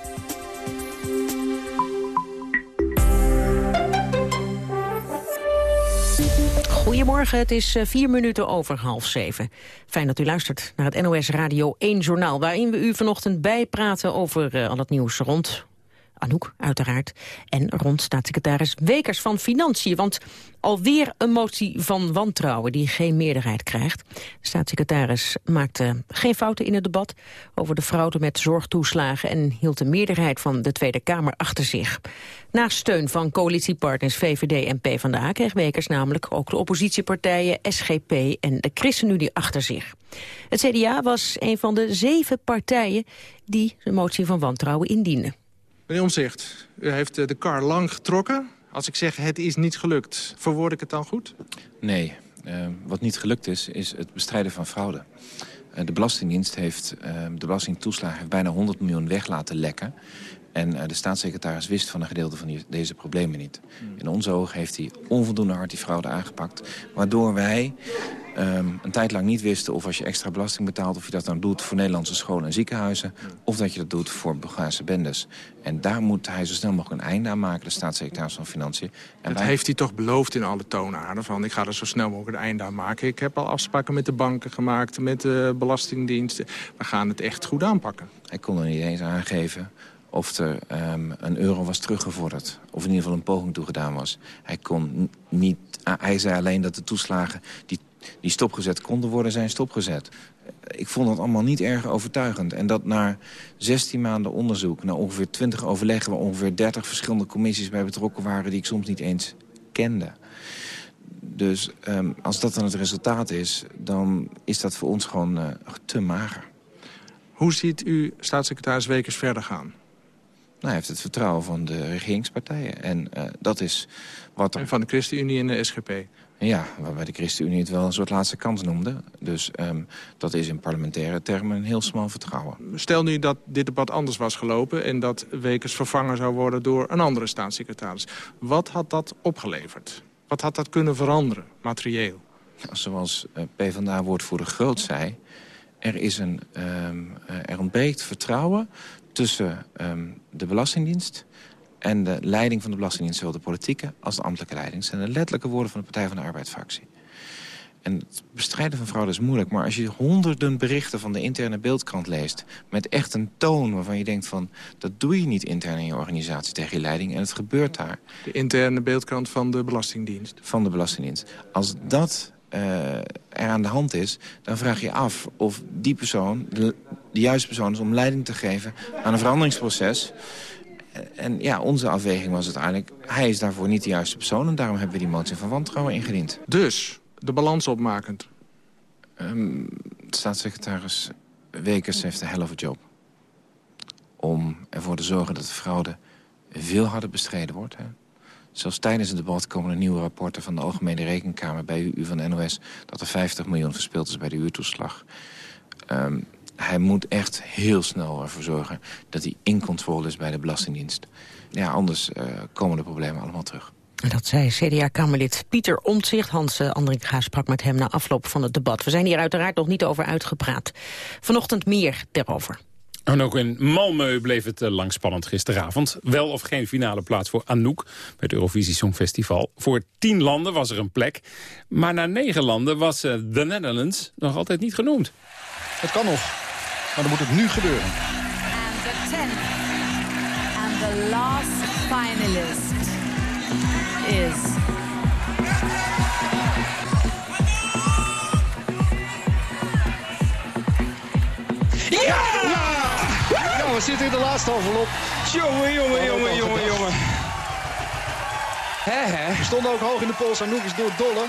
Goedemorgen, het is eh, vier minuten over half zeven. Fijn dat u luistert naar het NOS Radio 1 Journaal... waarin we u vanochtend bijpraten over uh, al het nieuws rond Anouk uiteraard. En rond staatssecretaris Wekers van Financiën. Want alweer een motie van wantrouwen die geen meerderheid krijgt. De staatssecretaris maakte geen fouten in het debat over de fraude met zorgtoeslagen... en hield de meerderheid van de Tweede Kamer achter zich. Na steun van coalitiepartners VVD en PvdA kreeg Wekers namelijk ook de oppositiepartijen SGP en de ChristenUnie achter zich. Het CDA was een van de zeven partijen die de motie van wantrouwen indienden. Meneer Omzicht, u heeft eh, de kar lang getrokken. Als ik zeg het is niet gelukt, verwoord ik het dan goed? Nee, uh, wat niet gelukt is, is het bestrijden van fraude. Uh, de Belastingdienst heeft, uh, de belastingtoeslagen heeft bijna 100 miljoen weg laten lekken. En de staatssecretaris wist van een gedeelte van die, deze problemen niet. Hmm. In onze ogen heeft hij onvoldoende hard die fraude aangepakt. Waardoor wij um, een tijd lang niet wisten of als je extra belasting betaalt... of je dat nou doet voor Nederlandse scholen en ziekenhuizen... of dat je dat doet voor Bulgaarse bendes. En daar moet hij zo snel mogelijk een einde aan maken, de staatssecretaris van Financiën. En dat heeft hij toch beloofd in alle toonaarden van... ik ga er zo snel mogelijk een einde aan maken. Ik heb al afspraken met de banken gemaakt, met de belastingdiensten. We gaan het echt goed aanpakken. Hij kon er niet eens aangeven of er um, een euro was teruggevorderd. Of in ieder geval een poging toegedaan was. Hij, kon niet, hij zei alleen dat de toeslagen die die stopgezet konden worden, zijn stopgezet. Ik vond dat allemaal niet erg overtuigend. En dat na 16 maanden onderzoek, na ongeveer 20 overleggen... waar ongeveer 30 verschillende commissies bij betrokken waren... die ik soms niet eens kende. Dus um, als dat dan het resultaat is, dan is dat voor ons gewoon uh, te mager. Hoe ziet u staatssecretaris Wekers verder gaan? Nou, hij heeft het vertrouwen van de regeringspartijen. En uh, dat is wat er... En van de ChristenUnie en de SGP? Ja, waarbij de ChristenUnie het wel een soort laatste kans noemde. Dus um, dat is in parlementaire termen een heel smal vertrouwen. Stel nu dat dit debat anders was gelopen... en dat Wekers vervangen zou worden door een andere staatssecretaris. Wat had dat opgeleverd? Wat had dat kunnen veranderen, materieel? Zoals uh, PvdA-woordvoerder Groot zei... Er, is een, um, er ontbreekt vertrouwen tussen um, de Belastingdienst en de leiding van de Belastingdienst, zowel de politieke als de ambtelijke leiding. Zijn de letterlijke woorden van de Partij van de Arbeidsfractie. En het bestrijden van fraude is moeilijk, maar als je honderden berichten van de interne beeldkrant leest... met echt een toon waarvan je denkt van... dat doe je niet intern in je organisatie tegen je leiding en het gebeurt daar. De interne beeldkrant van de Belastingdienst? Van de Belastingdienst. Als dat uh, er aan de hand is, dan vraag je af of die persoon de, de juiste persoon is om leiding te geven aan een veranderingsproces en ja, onze afweging was uiteindelijk... hij is daarvoor niet de juiste persoon... en daarom hebben we die motie van wantrouwen ingediend. Dus, de balans opmakend? Um, staatssecretaris Wekers heeft een hell of a job. Om ervoor te zorgen dat de fraude veel harder bestreden wordt. Hè. Zelfs tijdens het debat komen er nieuwe rapporten van de Algemene Rekenkamer... bij u van de NOS dat er 50 miljoen verspild is bij de huurtoeslag. Um, hij moet echt heel snel ervoor zorgen dat hij in controle is bij de Belastingdienst. Ja, anders uh, komen de problemen allemaal terug. Dat zei CDA-Kamerlid Pieter Omtzigt. Hans uh, Andringa sprak met hem na afloop van het debat. We zijn hier uiteraard nog niet over uitgepraat. Vanochtend meer daarover. En ook in Malmö bleef het uh, lang spannend gisteravond. Wel of geen finale plaats voor Anouk bij het Eurovisie Songfestival. Voor tien landen was er een plek. Maar na negen landen was The Netherlands nog altijd niet genoemd. Het kan nog. Maar dan moet het nu gebeuren. And the tenth and the last finalist is... Ja! Ja, we zitten in de laatste envelop. Jongen, jongen, jongen, jongen, jongen. Hè, hè. We stonden ook hoog in de pols. Anouk is door dolle.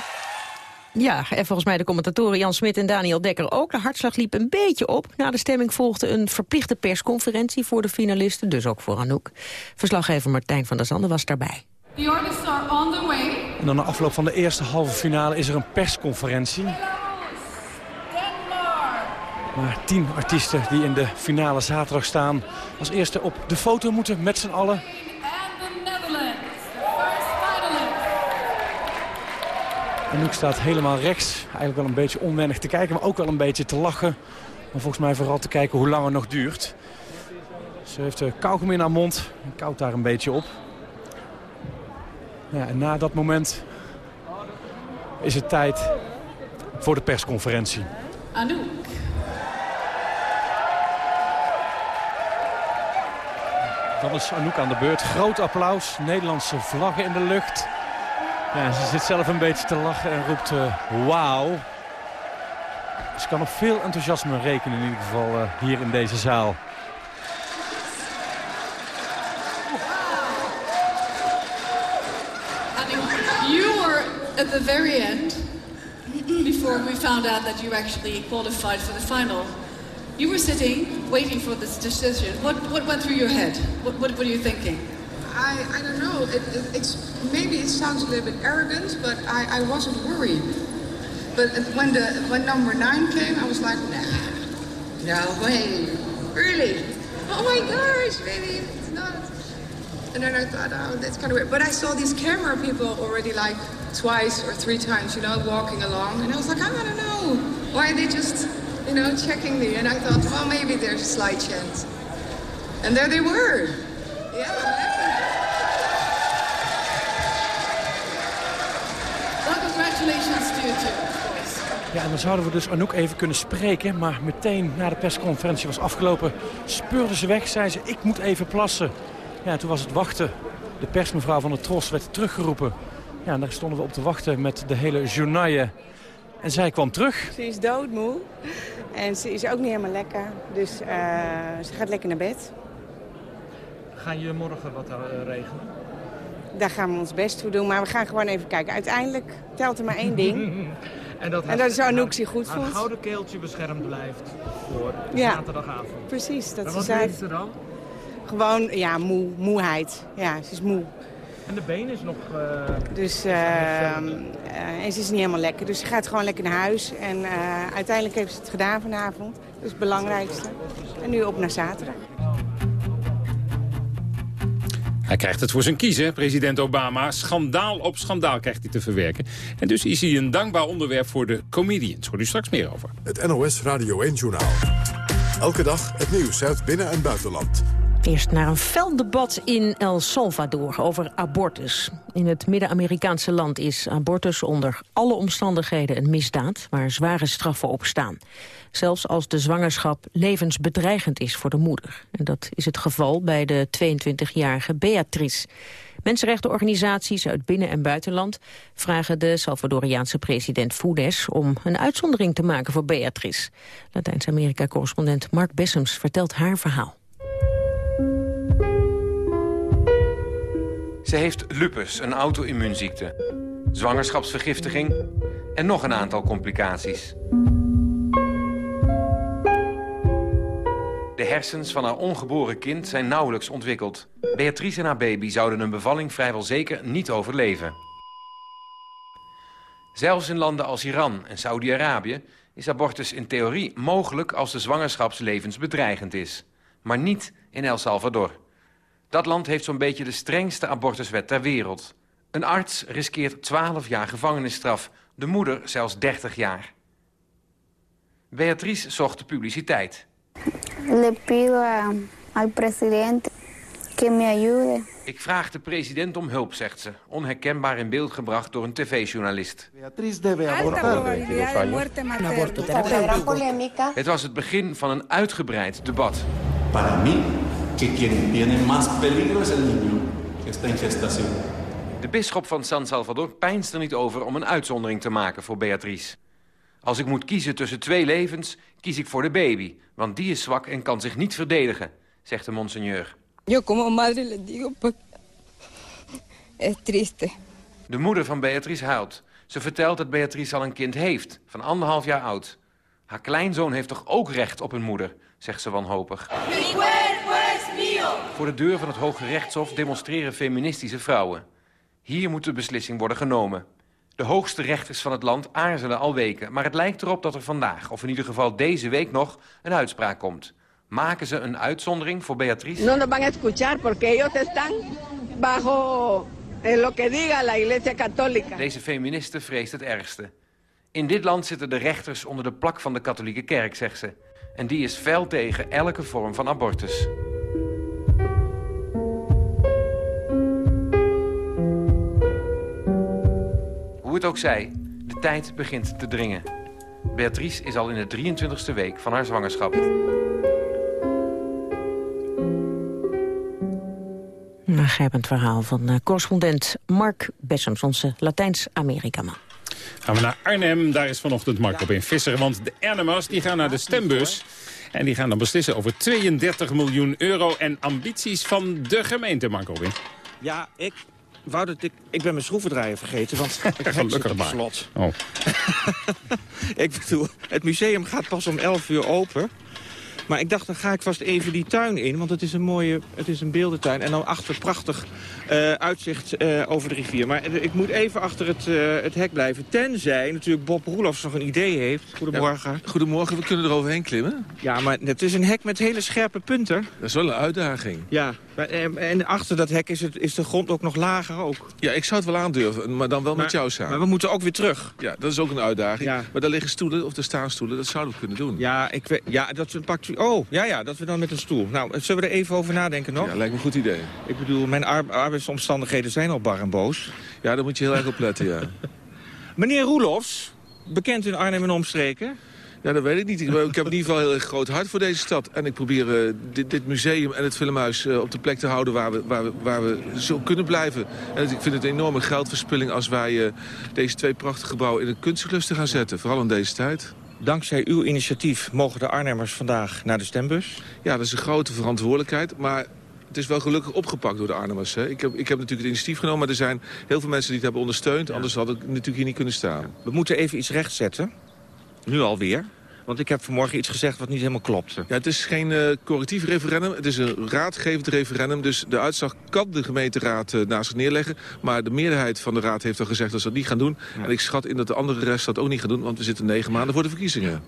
Ja, en volgens mij de commentatoren Jan Smit en Daniel Dekker ook. De hartslag liep een beetje op. Na de stemming volgde een verplichte persconferentie voor de finalisten, dus ook voor Anouk. Verslaggever Martijn van der Zanden was daarbij. The artists are on the way. En dan na afloop van de eerste halve finale is er een persconferentie. Maar tien artiesten die in de finale zaterdag staan... als eerste op de foto moeten met z'n allen. Anouk staat helemaal rechts. Eigenlijk wel een beetje onwennig te kijken, maar ook wel een beetje te lachen. Maar volgens mij vooral te kijken hoe lang het nog duurt. Ze heeft de kauwgom in haar mond en koudt daar een beetje op. Ja, en na dat moment is het tijd voor de persconferentie. Anouk. Dan is Anouk aan de beurt. Groot applaus. Nederlandse vlaggen in de lucht. Ja, ze zit zelf een beetje te lachen en roept uh, wauw. Ze kan op veel enthousiasme rekenen in ieder geval uh, hier in deze zaal. You were at the very end, before we found out that you actually qualified for the final. You were sitting, waiting for this decision. What, what went through your head? What, what were you thinking? I, I don't know. It, it, it's maybe it sounds a little bit arrogant, but I, I wasn't worried. But when the when number nine came, I was like, nah, no way, really? Oh my gosh, maybe it's not. And then I thought, oh, that's kind of weird. But I saw these camera people already like twice or three times, you know, walking along, and I was like, I don't know, why are they just, you know, checking me? And I thought, well, maybe there's a slight chance. And there they were. Yeah. Ja, en dan zouden we dus Anouk even kunnen spreken. Maar meteen na de persconferentie was afgelopen, speurde ze weg. Zei ze, ik moet even plassen. Ja, toen was het wachten. De persmevrouw van de Tros werd teruggeroepen. Ja, en daar stonden we op te wachten met de hele journaille. En zij kwam terug. Ze is doodmoe. En ze is ook niet helemaal lekker. Dus uh, ze gaat lekker naar bed. Ga je morgen wat uh, regelen? Daar gaan we ons best voor doen. Maar we gaan gewoon even kijken. Uiteindelijk telt er maar één ding. [LAUGHS] en dat, en dat is Anouk zich goed voelt. Een gouden keeltje beschermd blijft voor ja, zaterdagavond. Precies. Dat ze wat zei... heeft ze dan? Gewoon, ja, moe, moeheid. Ja, ze is moe. En de been is nog... Uh, dus, uh, en ze is niet helemaal lekker. Dus ze gaat gewoon lekker naar huis. En uiteindelijk heeft ze het gedaan vanavond. Dat is het belangrijkste. En nu op naar zaterdag. Hij krijgt het voor zijn kiezen, president Obama. Schandaal op schandaal krijgt hij te verwerken. En dus is hij een dankbaar onderwerp voor de comedians. Hoor u straks meer over. Het NOS Radio 1-journaal. Elke dag het nieuws uit binnen- en buitenland. Eerst naar een fel debat in El Salvador over abortus. In het Midden-Amerikaanse land is abortus onder alle omstandigheden een misdaad... waar zware straffen op staan. Zelfs als de zwangerschap levensbedreigend is voor de moeder. En dat is het geval bij de 22-jarige Beatrice. Mensenrechtenorganisaties uit binnen- en buitenland vragen de Salvadoriaanse president Funes om een uitzondering te maken voor Beatrice. Latijns-Amerika-correspondent Mark Bessems vertelt haar verhaal. Ze heeft lupus, een auto-immuunziekte, zwangerschapsvergiftiging en nog een aantal complicaties. De hersens van haar ongeboren kind zijn nauwelijks ontwikkeld. Beatrice en haar baby zouden een bevalling vrijwel zeker niet overleven. Zelfs in landen als Iran en Saudi-Arabië is abortus in theorie mogelijk als de zwangerschapslevensbedreigend is. Maar niet in El Salvador. Dat land heeft zo'n beetje de strengste abortuswet ter wereld. Een arts riskeert 12 jaar gevangenisstraf, de moeder zelfs 30 jaar. Beatrice zocht de publiciteit. Le pido a, al presidente que me ayude. Ik vraag de president om hulp, zegt ze. Onherkenbaar in beeld gebracht door een tv-journalist. Het was het begin van een uitgebreid debat. Para mí, que quien tiene más peligro es el niño que está en gestación. De bisschop van San Salvador pijnst er niet over om een uitzondering te maken voor Beatrice. Als ik moet kiezen tussen twee levens, kies ik voor de baby. Want die is zwak en kan zich niet verdedigen, zegt de monseigneur. Yo como madre le digo, es triste. De moeder van Beatrice huilt. Ze vertelt dat Beatrice al een kind heeft, van anderhalf jaar oud. Haar kleinzoon heeft toch ook recht op een moeder, zegt ze wanhopig. Voor de deur van het Hoge Rechtshof demonstreren feministische vrouwen. Hier moet de beslissing worden genomen. De hoogste rechters van het land aarzelen al weken... maar het lijkt erop dat er vandaag, of in ieder geval deze week nog... een uitspraak komt. Maken ze een uitzondering voor Beatrice? No nos van a escuchar porque ellos están bajo lo que diga la Iglesia Católica. Deze feministe vreest het ergste. In dit land zitten de rechters onder de plak van de katholieke kerk, zegt ze. En die is fel tegen elke vorm van abortus. Hoe het ook zij, de tijd begint te dringen. Beatrice is al in de 23e week van haar zwangerschap. Een aangrijpend verhaal van uh, correspondent Mark Bessems, onze Latijns-Amerika-man. Gaan we naar Arnhem, daar is vanochtend Mark op in Visser. Want de Arnhemmers die gaan naar de stembus. En die gaan dan beslissen over 32 miljoen euro en ambities van de gemeente, Mark Robin. Ja, ik ik... Ik ben mijn schroevendraaier vergeten, want [LAUGHS] ik heb slot. Oh. [LAUGHS] ik bedoel, het museum gaat pas om 11 uur open. Maar ik dacht, dan ga ik vast even die tuin in. Want het is een mooie, het is een beeldentuin. En dan achter prachtig uh, uitzicht uh, over de rivier. Maar ik moet even achter het, uh, het hek blijven. Tenzij natuurlijk Bob Roelofs nog een idee heeft. Goedemorgen. Ja, goedemorgen, we kunnen er overheen klimmen. Ja, maar het is een hek met hele scherpe punten. Dat is wel een uitdaging. Ja, en, en achter dat hek is, het, is de grond ook nog lager ook. Ja, ik zou het wel aandurven, maar dan wel maar, met jou samen. Maar we moeten ook weer terug. Ja, dat is ook een uitdaging. Ja. Maar daar liggen stoelen, of er staan stoelen, dat zouden we kunnen doen. Ja, ik ja dat pakt Oh, ja, ja, dat we dan met een stoel. Nou, zullen we er even over nadenken nog? Ja, lijkt me een goed idee. Ik bedoel, mijn ar arbeidsomstandigheden zijn al bar en boos. Ja, daar moet je heel erg op letten, ja. [LAUGHS] Meneer Roelofs, bekend in Arnhem en omstreken. Ja, dat weet ik niet. Ik, ik heb in ieder geval een heel erg groot hart voor deze stad. En ik probeer eh, dit, dit, museum en het filmhuis uh, op de plek te houden waar we, waar, we, waar we zo kunnen blijven. En ik vind het een enorme geldverspilling als wij uh, deze twee prachtige gebouwen in een kunstcluster gaan zetten. Vooral in deze tijd. Dankzij uw initiatief mogen de Arnhemmers vandaag naar de stembus? Ja, dat is een grote verantwoordelijkheid. Maar het is wel gelukkig opgepakt door de Arnhemmers. Hè. Ik, heb, ik heb natuurlijk het initiatief genomen, maar er zijn heel veel mensen die het hebben ondersteund. Ja. Anders had ik natuurlijk hier niet kunnen staan. We moeten even iets rechtzetten. Nu alweer. Want ik heb vanmorgen iets gezegd wat niet helemaal klopt. Ja, het is geen uh, correctief referendum. Het is een raadgevend referendum. Dus de uitslag kan de gemeenteraad uh, naast zich neerleggen. Maar de meerderheid van de raad heeft al gezegd dat ze dat niet gaan doen. Ja. En ik schat in dat de andere rest dat ook niet gaan doen. Want we zitten negen maanden voor de verkiezingen.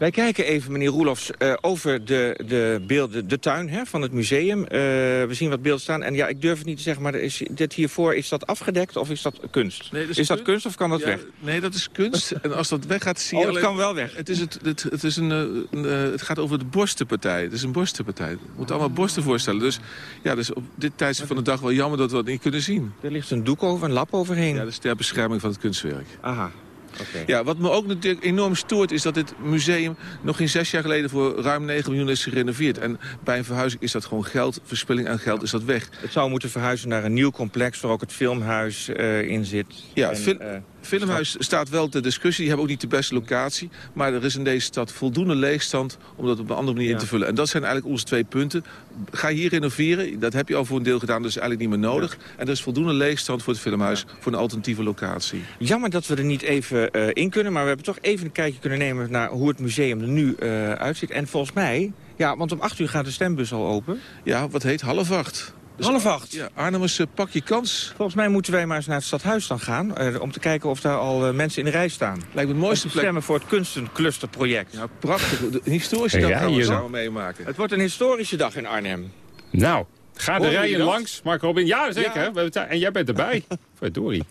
Wij kijken even, meneer Roelofs, uh, over de, de beelden, de tuin hè, van het museum. Uh, we zien wat beelden staan. En ja, ik durf het niet te zeggen, maar is dit hiervoor, is dat afgedekt of is dat kunst? Nee, dat is, is dat kunst of kan dat ja, weg? Nee, dat is kunst. [LAUGHS] en als dat weg gaat, zie je oh, het kan wel weg. Het, is het, het, het, is een, een uh, het gaat over de borstenpartij. Het is een borstenpartij. Je moet allemaal borsten voorstellen. Dus ja, dus op dit tijdstip van de dag wel jammer dat we dat niet kunnen zien. Er ligt een doek over, een lap overheen. Ja, dat is ter bescherming van het kunstwerk. Aha. Okay. Ja, wat me ook natuurlijk enorm stoort is dat dit museum nog geen zes jaar geleden voor ruim 9 miljoen is gerenoveerd. En bij een verhuizing is dat gewoon geld, verspilling aan geld is dat weg. Het zou moeten verhuizen naar een nieuw complex waar ook het filmhuis uh, in zit. Ja, en, uh, filmhuis staat wel ter discussie. Die hebben ook niet de beste locatie. Maar er is in deze stad voldoende leegstand om dat op een andere manier ja. in te vullen. En dat zijn eigenlijk onze twee punten. Ga hier renoveren. Dat heb je al voor een deel gedaan, dus eigenlijk niet meer nodig. Ja. En er is voldoende leegstand voor het filmhuis ja. voor een alternatieve locatie. Jammer dat we er niet even uh, in kunnen. Maar we hebben toch even een kijkje kunnen nemen naar hoe het museum er nu uh, uitziet. En volgens mij, ja, want om acht uur gaat de stembus al open. Ja, wat heet half acht. Dus half acht? Ja, Arnhemmers, uh, pak je kans. Volgens mij moeten wij maar eens naar het stadhuis dan gaan... Uh, om te kijken of daar al uh, mensen in de rij staan. Lijkt me het mooiste plek. stemmen voor het kunstenclusterproject. Ja, prachtig. Een historische dag gaan we samen meemaken. Het wordt een historische dag in Arnhem. Nou, ga de rijen langs, Mark Robin. Ja, zeker. Ja. En jij bent erbij. [LAUGHS] Verdorie.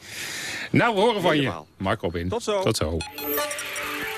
Nou, we horen van Helemaal. je, Mark Robin. Tot zo. Tot zo.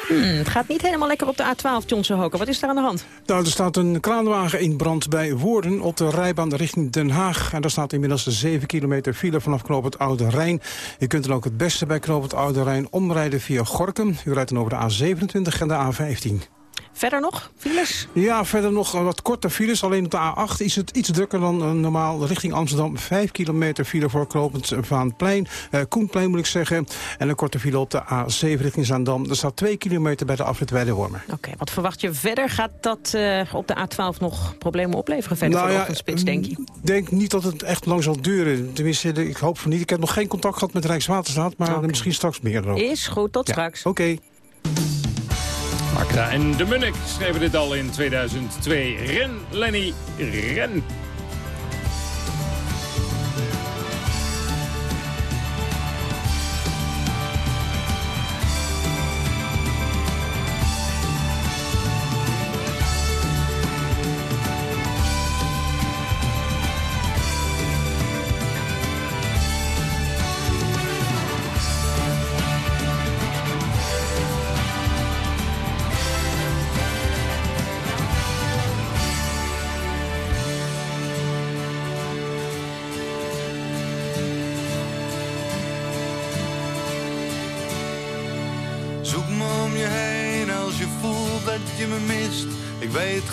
Hmm, het gaat niet helemaal lekker op de A12, Johnson Hoker. Wat is er aan de hand? Nou, er staat een kraanwagen in brand bij Woerden op de rijbaan richting Den Haag. En daar staat inmiddels 7 kilometer file vanaf Knoop het Oude Rijn. Je kunt dan ook het beste bij Knoop het Oude Rijn omrijden via Gorkum. U rijdt dan over de A27 en de A15. Verder nog files? Ja, verder nog wat korte files. Alleen op de A8 is het iets drukker dan normaal. Richting Amsterdam 5 kilometer file voorklopend van Plein. Uh, Koenplein moet ik zeggen. En een korte file op de A7 richting Zaandam. Er staat 2 kilometer bij de afrit Weidewormer. Oké, okay, wat verwacht je verder? Gaat dat uh, op de A12 nog problemen opleveren verder nou, voor de ja, ochtendspits, denk je? Ik denk niet dat het echt lang zal duren. Tenminste, ik hoop van niet. Ik heb nog geen contact gehad met Rijkswaterstaat. Maar okay. misschien straks meer erover. Is goed, tot ja. straks. Oké. Okay. Magda en de Munnik schreven dit al in 2002. Ren, Lenny, ren!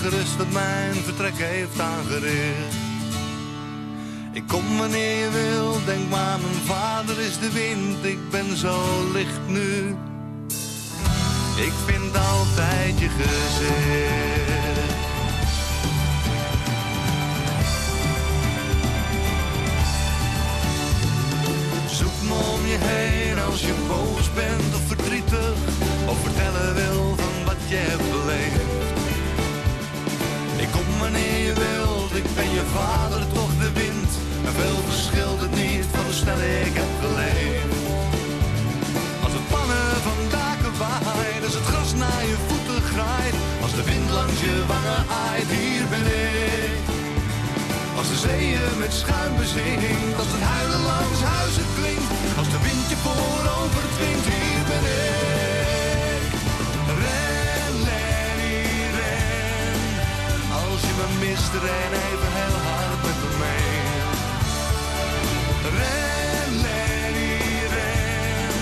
Gerust dat mijn vertrek heeft aangericht. Ik kom wanneer je wil, denk maar mijn vader is de wind, ik ben zo licht nu. Ik vind altijd je gezicht. Zoek me om je heen als je boos bent of verdrietig, of vertellen wil Ik kom wanneer je wilt, ik ben je vader, toch de wind. En veel verschilt het niet van snel ik heb geleefd. Als het pannen van daken waait, als het gras naar je voeten graait. Als de wind langs je wangen aait, hier ben ik. Als de zeeën met schuim bezinkt, als het huilen langs huizen klinkt. Als de wind je voorover dwingt, hier ben ik. me mist, ren even heel hard met me mee. Ren, Lenny, ren.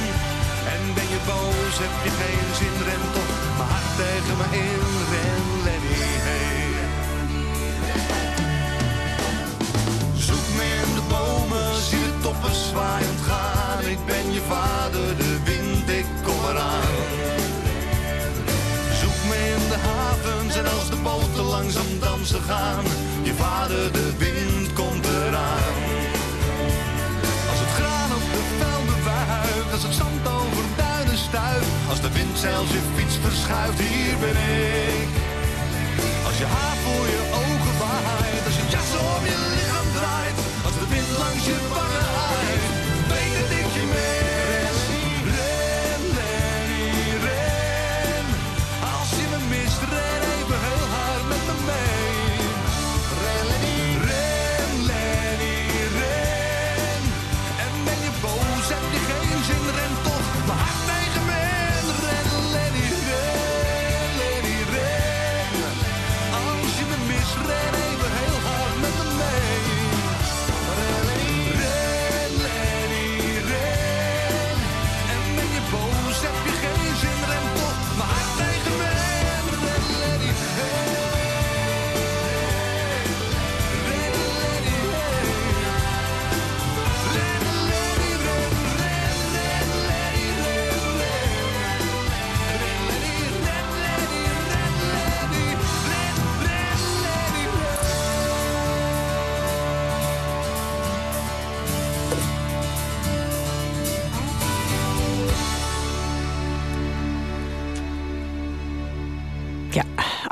En ben je boos, heb je geen zin, ren toch mijn hart tegen me in. Ren, Lenny, hey. Zoek me in de bomen, zie de toppen zwaaiend gaan. Ik ben je vader, de wind, ik kom eraan. De havens en als de boten langzaam dansen gaan. Je vader de wind komt eraan. Als het graan op de velden wuift, als het zand over duinen stuift. Als de wind zelfs je fiets verschuift, hier ben ik. Als je haar voor je ogen waait, als je jas om je lichaam draait. Als de wind langs je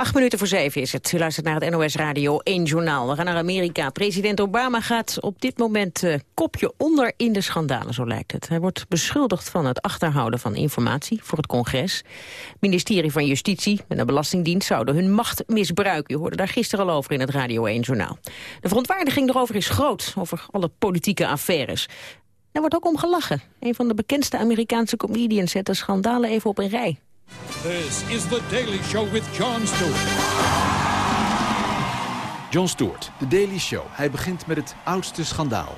acht minuten voor zeven is het. U luistert naar het NOS Radio 1 Journaal. We gaan naar Amerika. President Obama gaat op dit moment eh, kopje onder in de schandalen, zo lijkt het. Hij wordt beschuldigd van het achterhouden van informatie voor het congres. Het ministerie van Justitie en de Belastingdienst zouden hun macht misbruiken. U hoorde daar gisteren al over in het Radio 1 Journaal. De verontwaardiging erover is groot, over alle politieke affaires. Daar wordt ook om gelachen. Een van de bekendste Amerikaanse comedians zet de schandalen even op een rij. This is The Daily Show with Jon Stewart. Jon Stewart, The Daily Show. Hij begint met het oudste schandaal.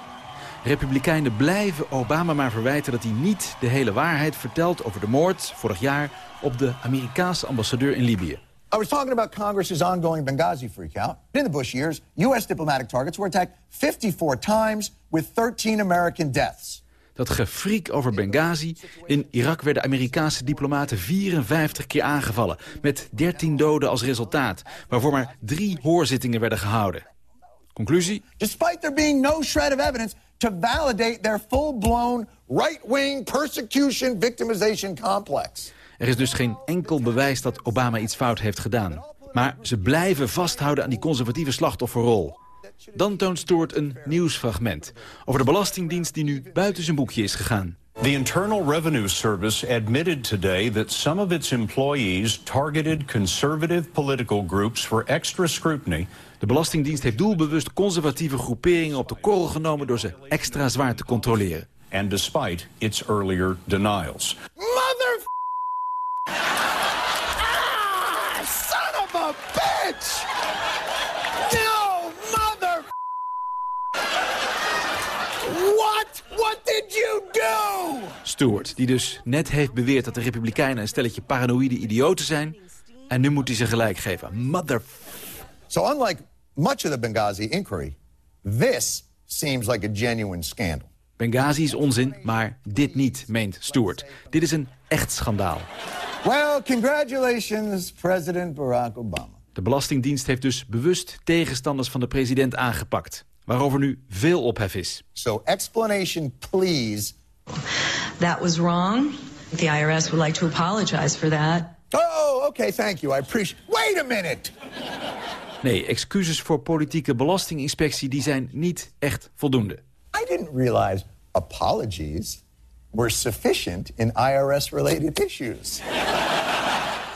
Republikeinen blijven Obama maar verwijten dat hij niet de hele waarheid vertelt over de moord vorig jaar op de Amerikaanse ambassadeur in Libië. I was talking about Congress's ongoing Benghazi freakout. In the Bush years, U.S. diplomatic targets were attacked 54 times with 13 American deaths. Dat gefriek over Benghazi. In Irak werden Amerikaanse diplomaten 54 keer aangevallen. Met 13 doden als resultaat. Waarvoor maar drie hoorzittingen werden gehouden. Conclusie? Despite there being no shred of evidence to validate their full-blown right-wing persecution victimization complex. Er is dus geen enkel bewijs dat Obama iets fout heeft gedaan. Maar ze blijven vasthouden aan die conservatieve slachtofferrol. Dan toont Stewart een nieuwsfragment over de Belastingdienst die nu buiten zijn boekje is gegaan. The Internal Revenue Service admitted today that some of its employees targeted conservative political groups for extra scrutiny. De Belastingdienst heeft doelbewust conservatieve groeperingen op de korrel genomen door ze extra zwaar te controleren. And despite its earlier denials. Mother... Ah, son of a bitch! No, mother... What? What did you do? Stewart, die dus net heeft beweerd dat de Republikeinen een stelletje paranoïde idioten zijn... en nu moet hij ze gelijk geven. Mother... So unlike much of the Benghazi inquiry, this seems like a genuine scandal. Benghazi is onzin, maar dit niet, meent Stewart. Dit is een echt schandaal. Well, congratulations, President Barack Obama. De Belastingdienst heeft dus bewust tegenstanders van de president aangepakt. Waarover nu veel ophef is. So explanation, please. That was wrong. The IRS would like to apologize for that. Oh, okay, thank you. I appreciate... Wait a minute! Nee, excuses voor politieke belastinginspectie die zijn niet echt voldoende. I didn't realize apologies were sufficient in IRS-related issues.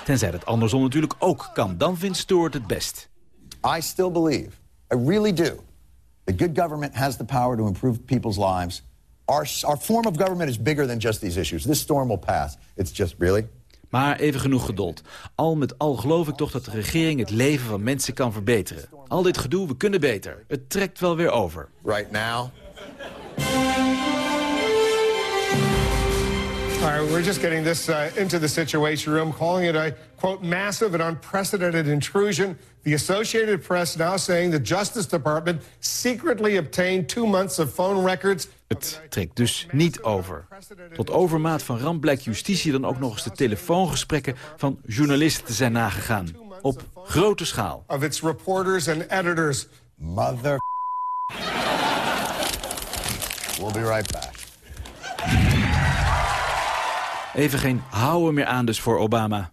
Tenzij dat andersom natuurlijk ook kan. Dan vindt Stewart het best. I still believe, I really do, that good government has the power to improve people's lives. Our, our form of government is bigger than just these issues. This storm will pass. It's just, really? Maar even genoeg geduld. Al met al geloof ik toch dat de regering het leven van mensen kan verbeteren. Al dit gedoe, we kunnen beter. Het trekt wel weer over. Right now? All right, we're just getting this uh, into the Situation Room, calling it a, quote, massive and unprecedented intrusion. The Associated Press now saying the Justice Department secretly obtained two months of phone records Het trekt dus niet over. Tot overmaat van ramp blijkt justitie dan ook nog eens de telefoongesprekken van journalisten te zijn nagegaan. Op grote schaal. Of its reporters and editors. Mother. We'll be right back. Even geen houden meer aan dus voor Obama.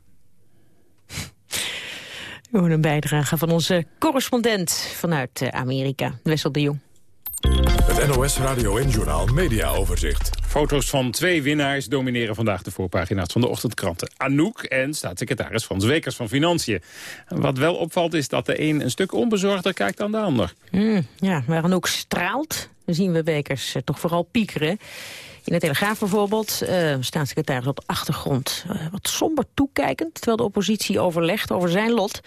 Een bijdrage van onze correspondent vanuit eh, Amerika, Wessel de Jong. Het NOS Radio en Journal Media Overzicht. Foto's van twee winnaars domineren vandaag de voorpagina's van de ochtendkranten. Anouk en staatssecretaris Frans Wekers van Financiën. Wat wel opvalt is dat de een een stuk onbezorgder kijkt dan de ander. Mm, ja, waar Anouk straalt, zien we Wekers eh, toch vooral piekeren. In de Telegraaf bijvoorbeeld, uh, staatssecretaris op de achtergrond... Uh, wat somber toekijkend, terwijl de oppositie overlegt over zijn lot...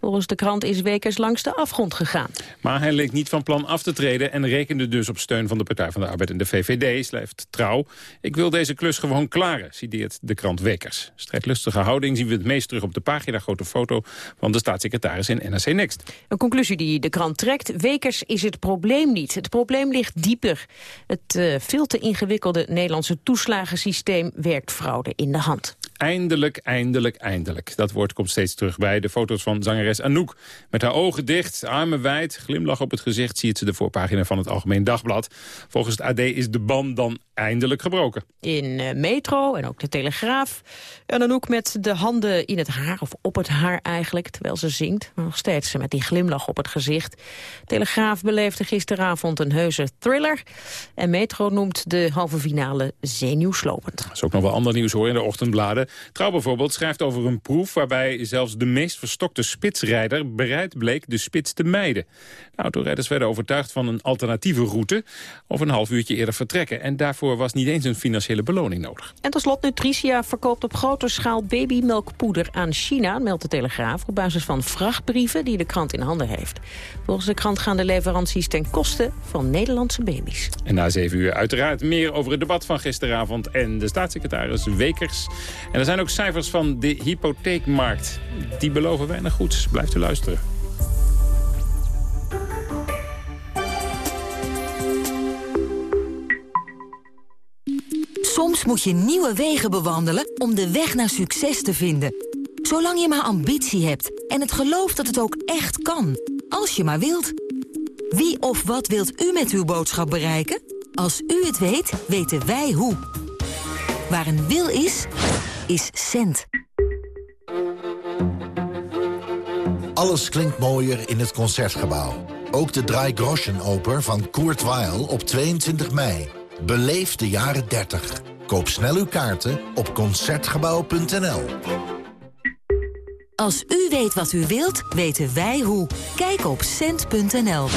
Volgens de krant is Wekers langs de afgrond gegaan. Maar hij leek niet van plan af te treden... en rekende dus op steun van de Partij van de Arbeid en de VVD, schrijft Trouw. Ik wil deze klus gewoon klaren, citeert de krant Wekers. Strijdlustige houding zien we het meest terug op de pagina grote foto... van de staatssecretaris in NRC Next. Een conclusie die de krant trekt. Wekers is het probleem niet. Het probleem ligt dieper. Het uh, veel te ingewikkelde Nederlandse toeslagensysteem werkt fraude in de hand. Eindelijk, eindelijk, eindelijk. Dat woord komt steeds terug bij de foto's van zangeres Anouk. Met haar ogen dicht, armen wijd, glimlach op het gezicht... ziet ze de voorpagina van het Algemeen Dagblad. Volgens het AD is de band dan eindelijk gebroken. In uh, Metro en ook de Telegraaf. En Anouk met de handen in het haar, of op het haar eigenlijk... terwijl ze zingt, maar nog steeds met die glimlach op het gezicht. Telegraaf beleefde gisteravond een heuse thriller. En Metro noemt de halve finale zenuwslopend. Er is ook nog wel ander nieuws hoor in de ochtendbladen. Trouw bijvoorbeeld schrijft over een proef waarbij zelfs de meest verstokte spitsrijder bereid bleek de spits te mijden. De autorijders werden overtuigd van een alternatieve route of een half uurtje eerder vertrekken. En daarvoor was niet eens een financiële beloning nodig. En tot slot, Nutricia verkoopt op grote schaal babymelkpoeder aan China, meldt de Telegraaf, op basis van vrachtbrieven die de krant in handen heeft. Volgens de krant gaan de leveranties ten koste van Nederlandse baby's. En na zeven uur uiteraard meer over het debat van gisteravond en de staatssecretaris Wekers. En er zijn ook cijfers van de hypotheekmarkt. Die beloven weinig goeds. Blijft u luisteren. Soms moet je nieuwe wegen bewandelen om de weg naar succes te vinden. Zolang je maar ambitie hebt en het geloof dat het ook echt kan. Als je maar wilt. Wie of wat wilt u met uw boodschap bereiken? Als u het weet, weten wij hoe. Waar een wil is, is cent. Alles klinkt mooier in het Concertgebouw. Ook de Drei Groschen Oper van Kurt Weill op 22 mei. Beleef de jaren 30. Koop snel uw kaarten op Concertgebouw.nl. Als u weet wat u wilt, weten wij hoe. Kijk op cent.nl.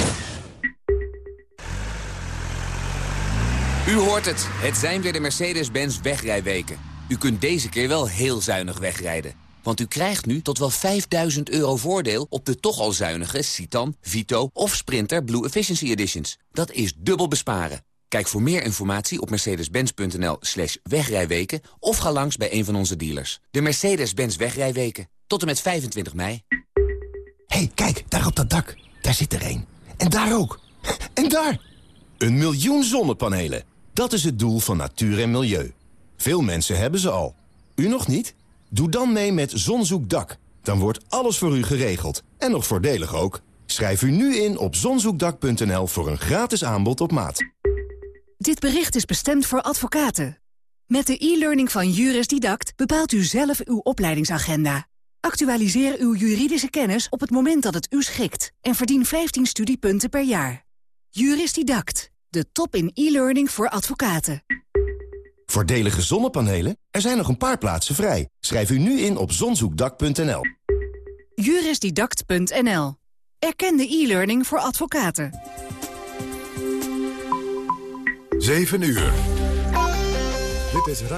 U hoort het. Het zijn weer de Mercedes-Benz wegrijweken. U kunt deze keer wel heel zuinig wegrijden. Want u krijgt nu tot wel 5000 euro voordeel op de toch al zuinige Citan, Vito of Sprinter Blue Efficiency Editions. Dat is dubbel besparen. Kijk voor meer informatie op mercedes-benz.nl slash wegrijweken... of ga langs bij een van onze dealers. De Mercedes-Benz wegrijweken. Tot en met 25 mei. hey, kijk, daar op dat dak. Daar zit er een. En daar ook. En daar! Een miljoen zonnepanelen. Dat is het doel van natuur en milieu. Veel mensen hebben ze al. U nog niet? Doe dan mee met Zonzoekdak. Dan wordt alles voor u geregeld. En nog voordelig ook. Schrijf u nu in op zonzoekdak.nl voor een gratis aanbod op maat. Dit bericht is bestemd voor advocaten. Met de e-learning van Juris Didact bepaalt u zelf uw opleidingsagenda. Actualiseer uw juridische kennis op het moment dat het u schikt. En verdien 15 studiepunten per jaar. Juris Didact. De top in e-learning voor advocaten. Voordelige zonnepanelen? Er zijn nog een paar plaatsen vrij. Schrijf u nu in op zonzoekdak.nl. Jurisdidact.nl. Erkende e-learning voor advocaten. 7 uur. Dit is Radio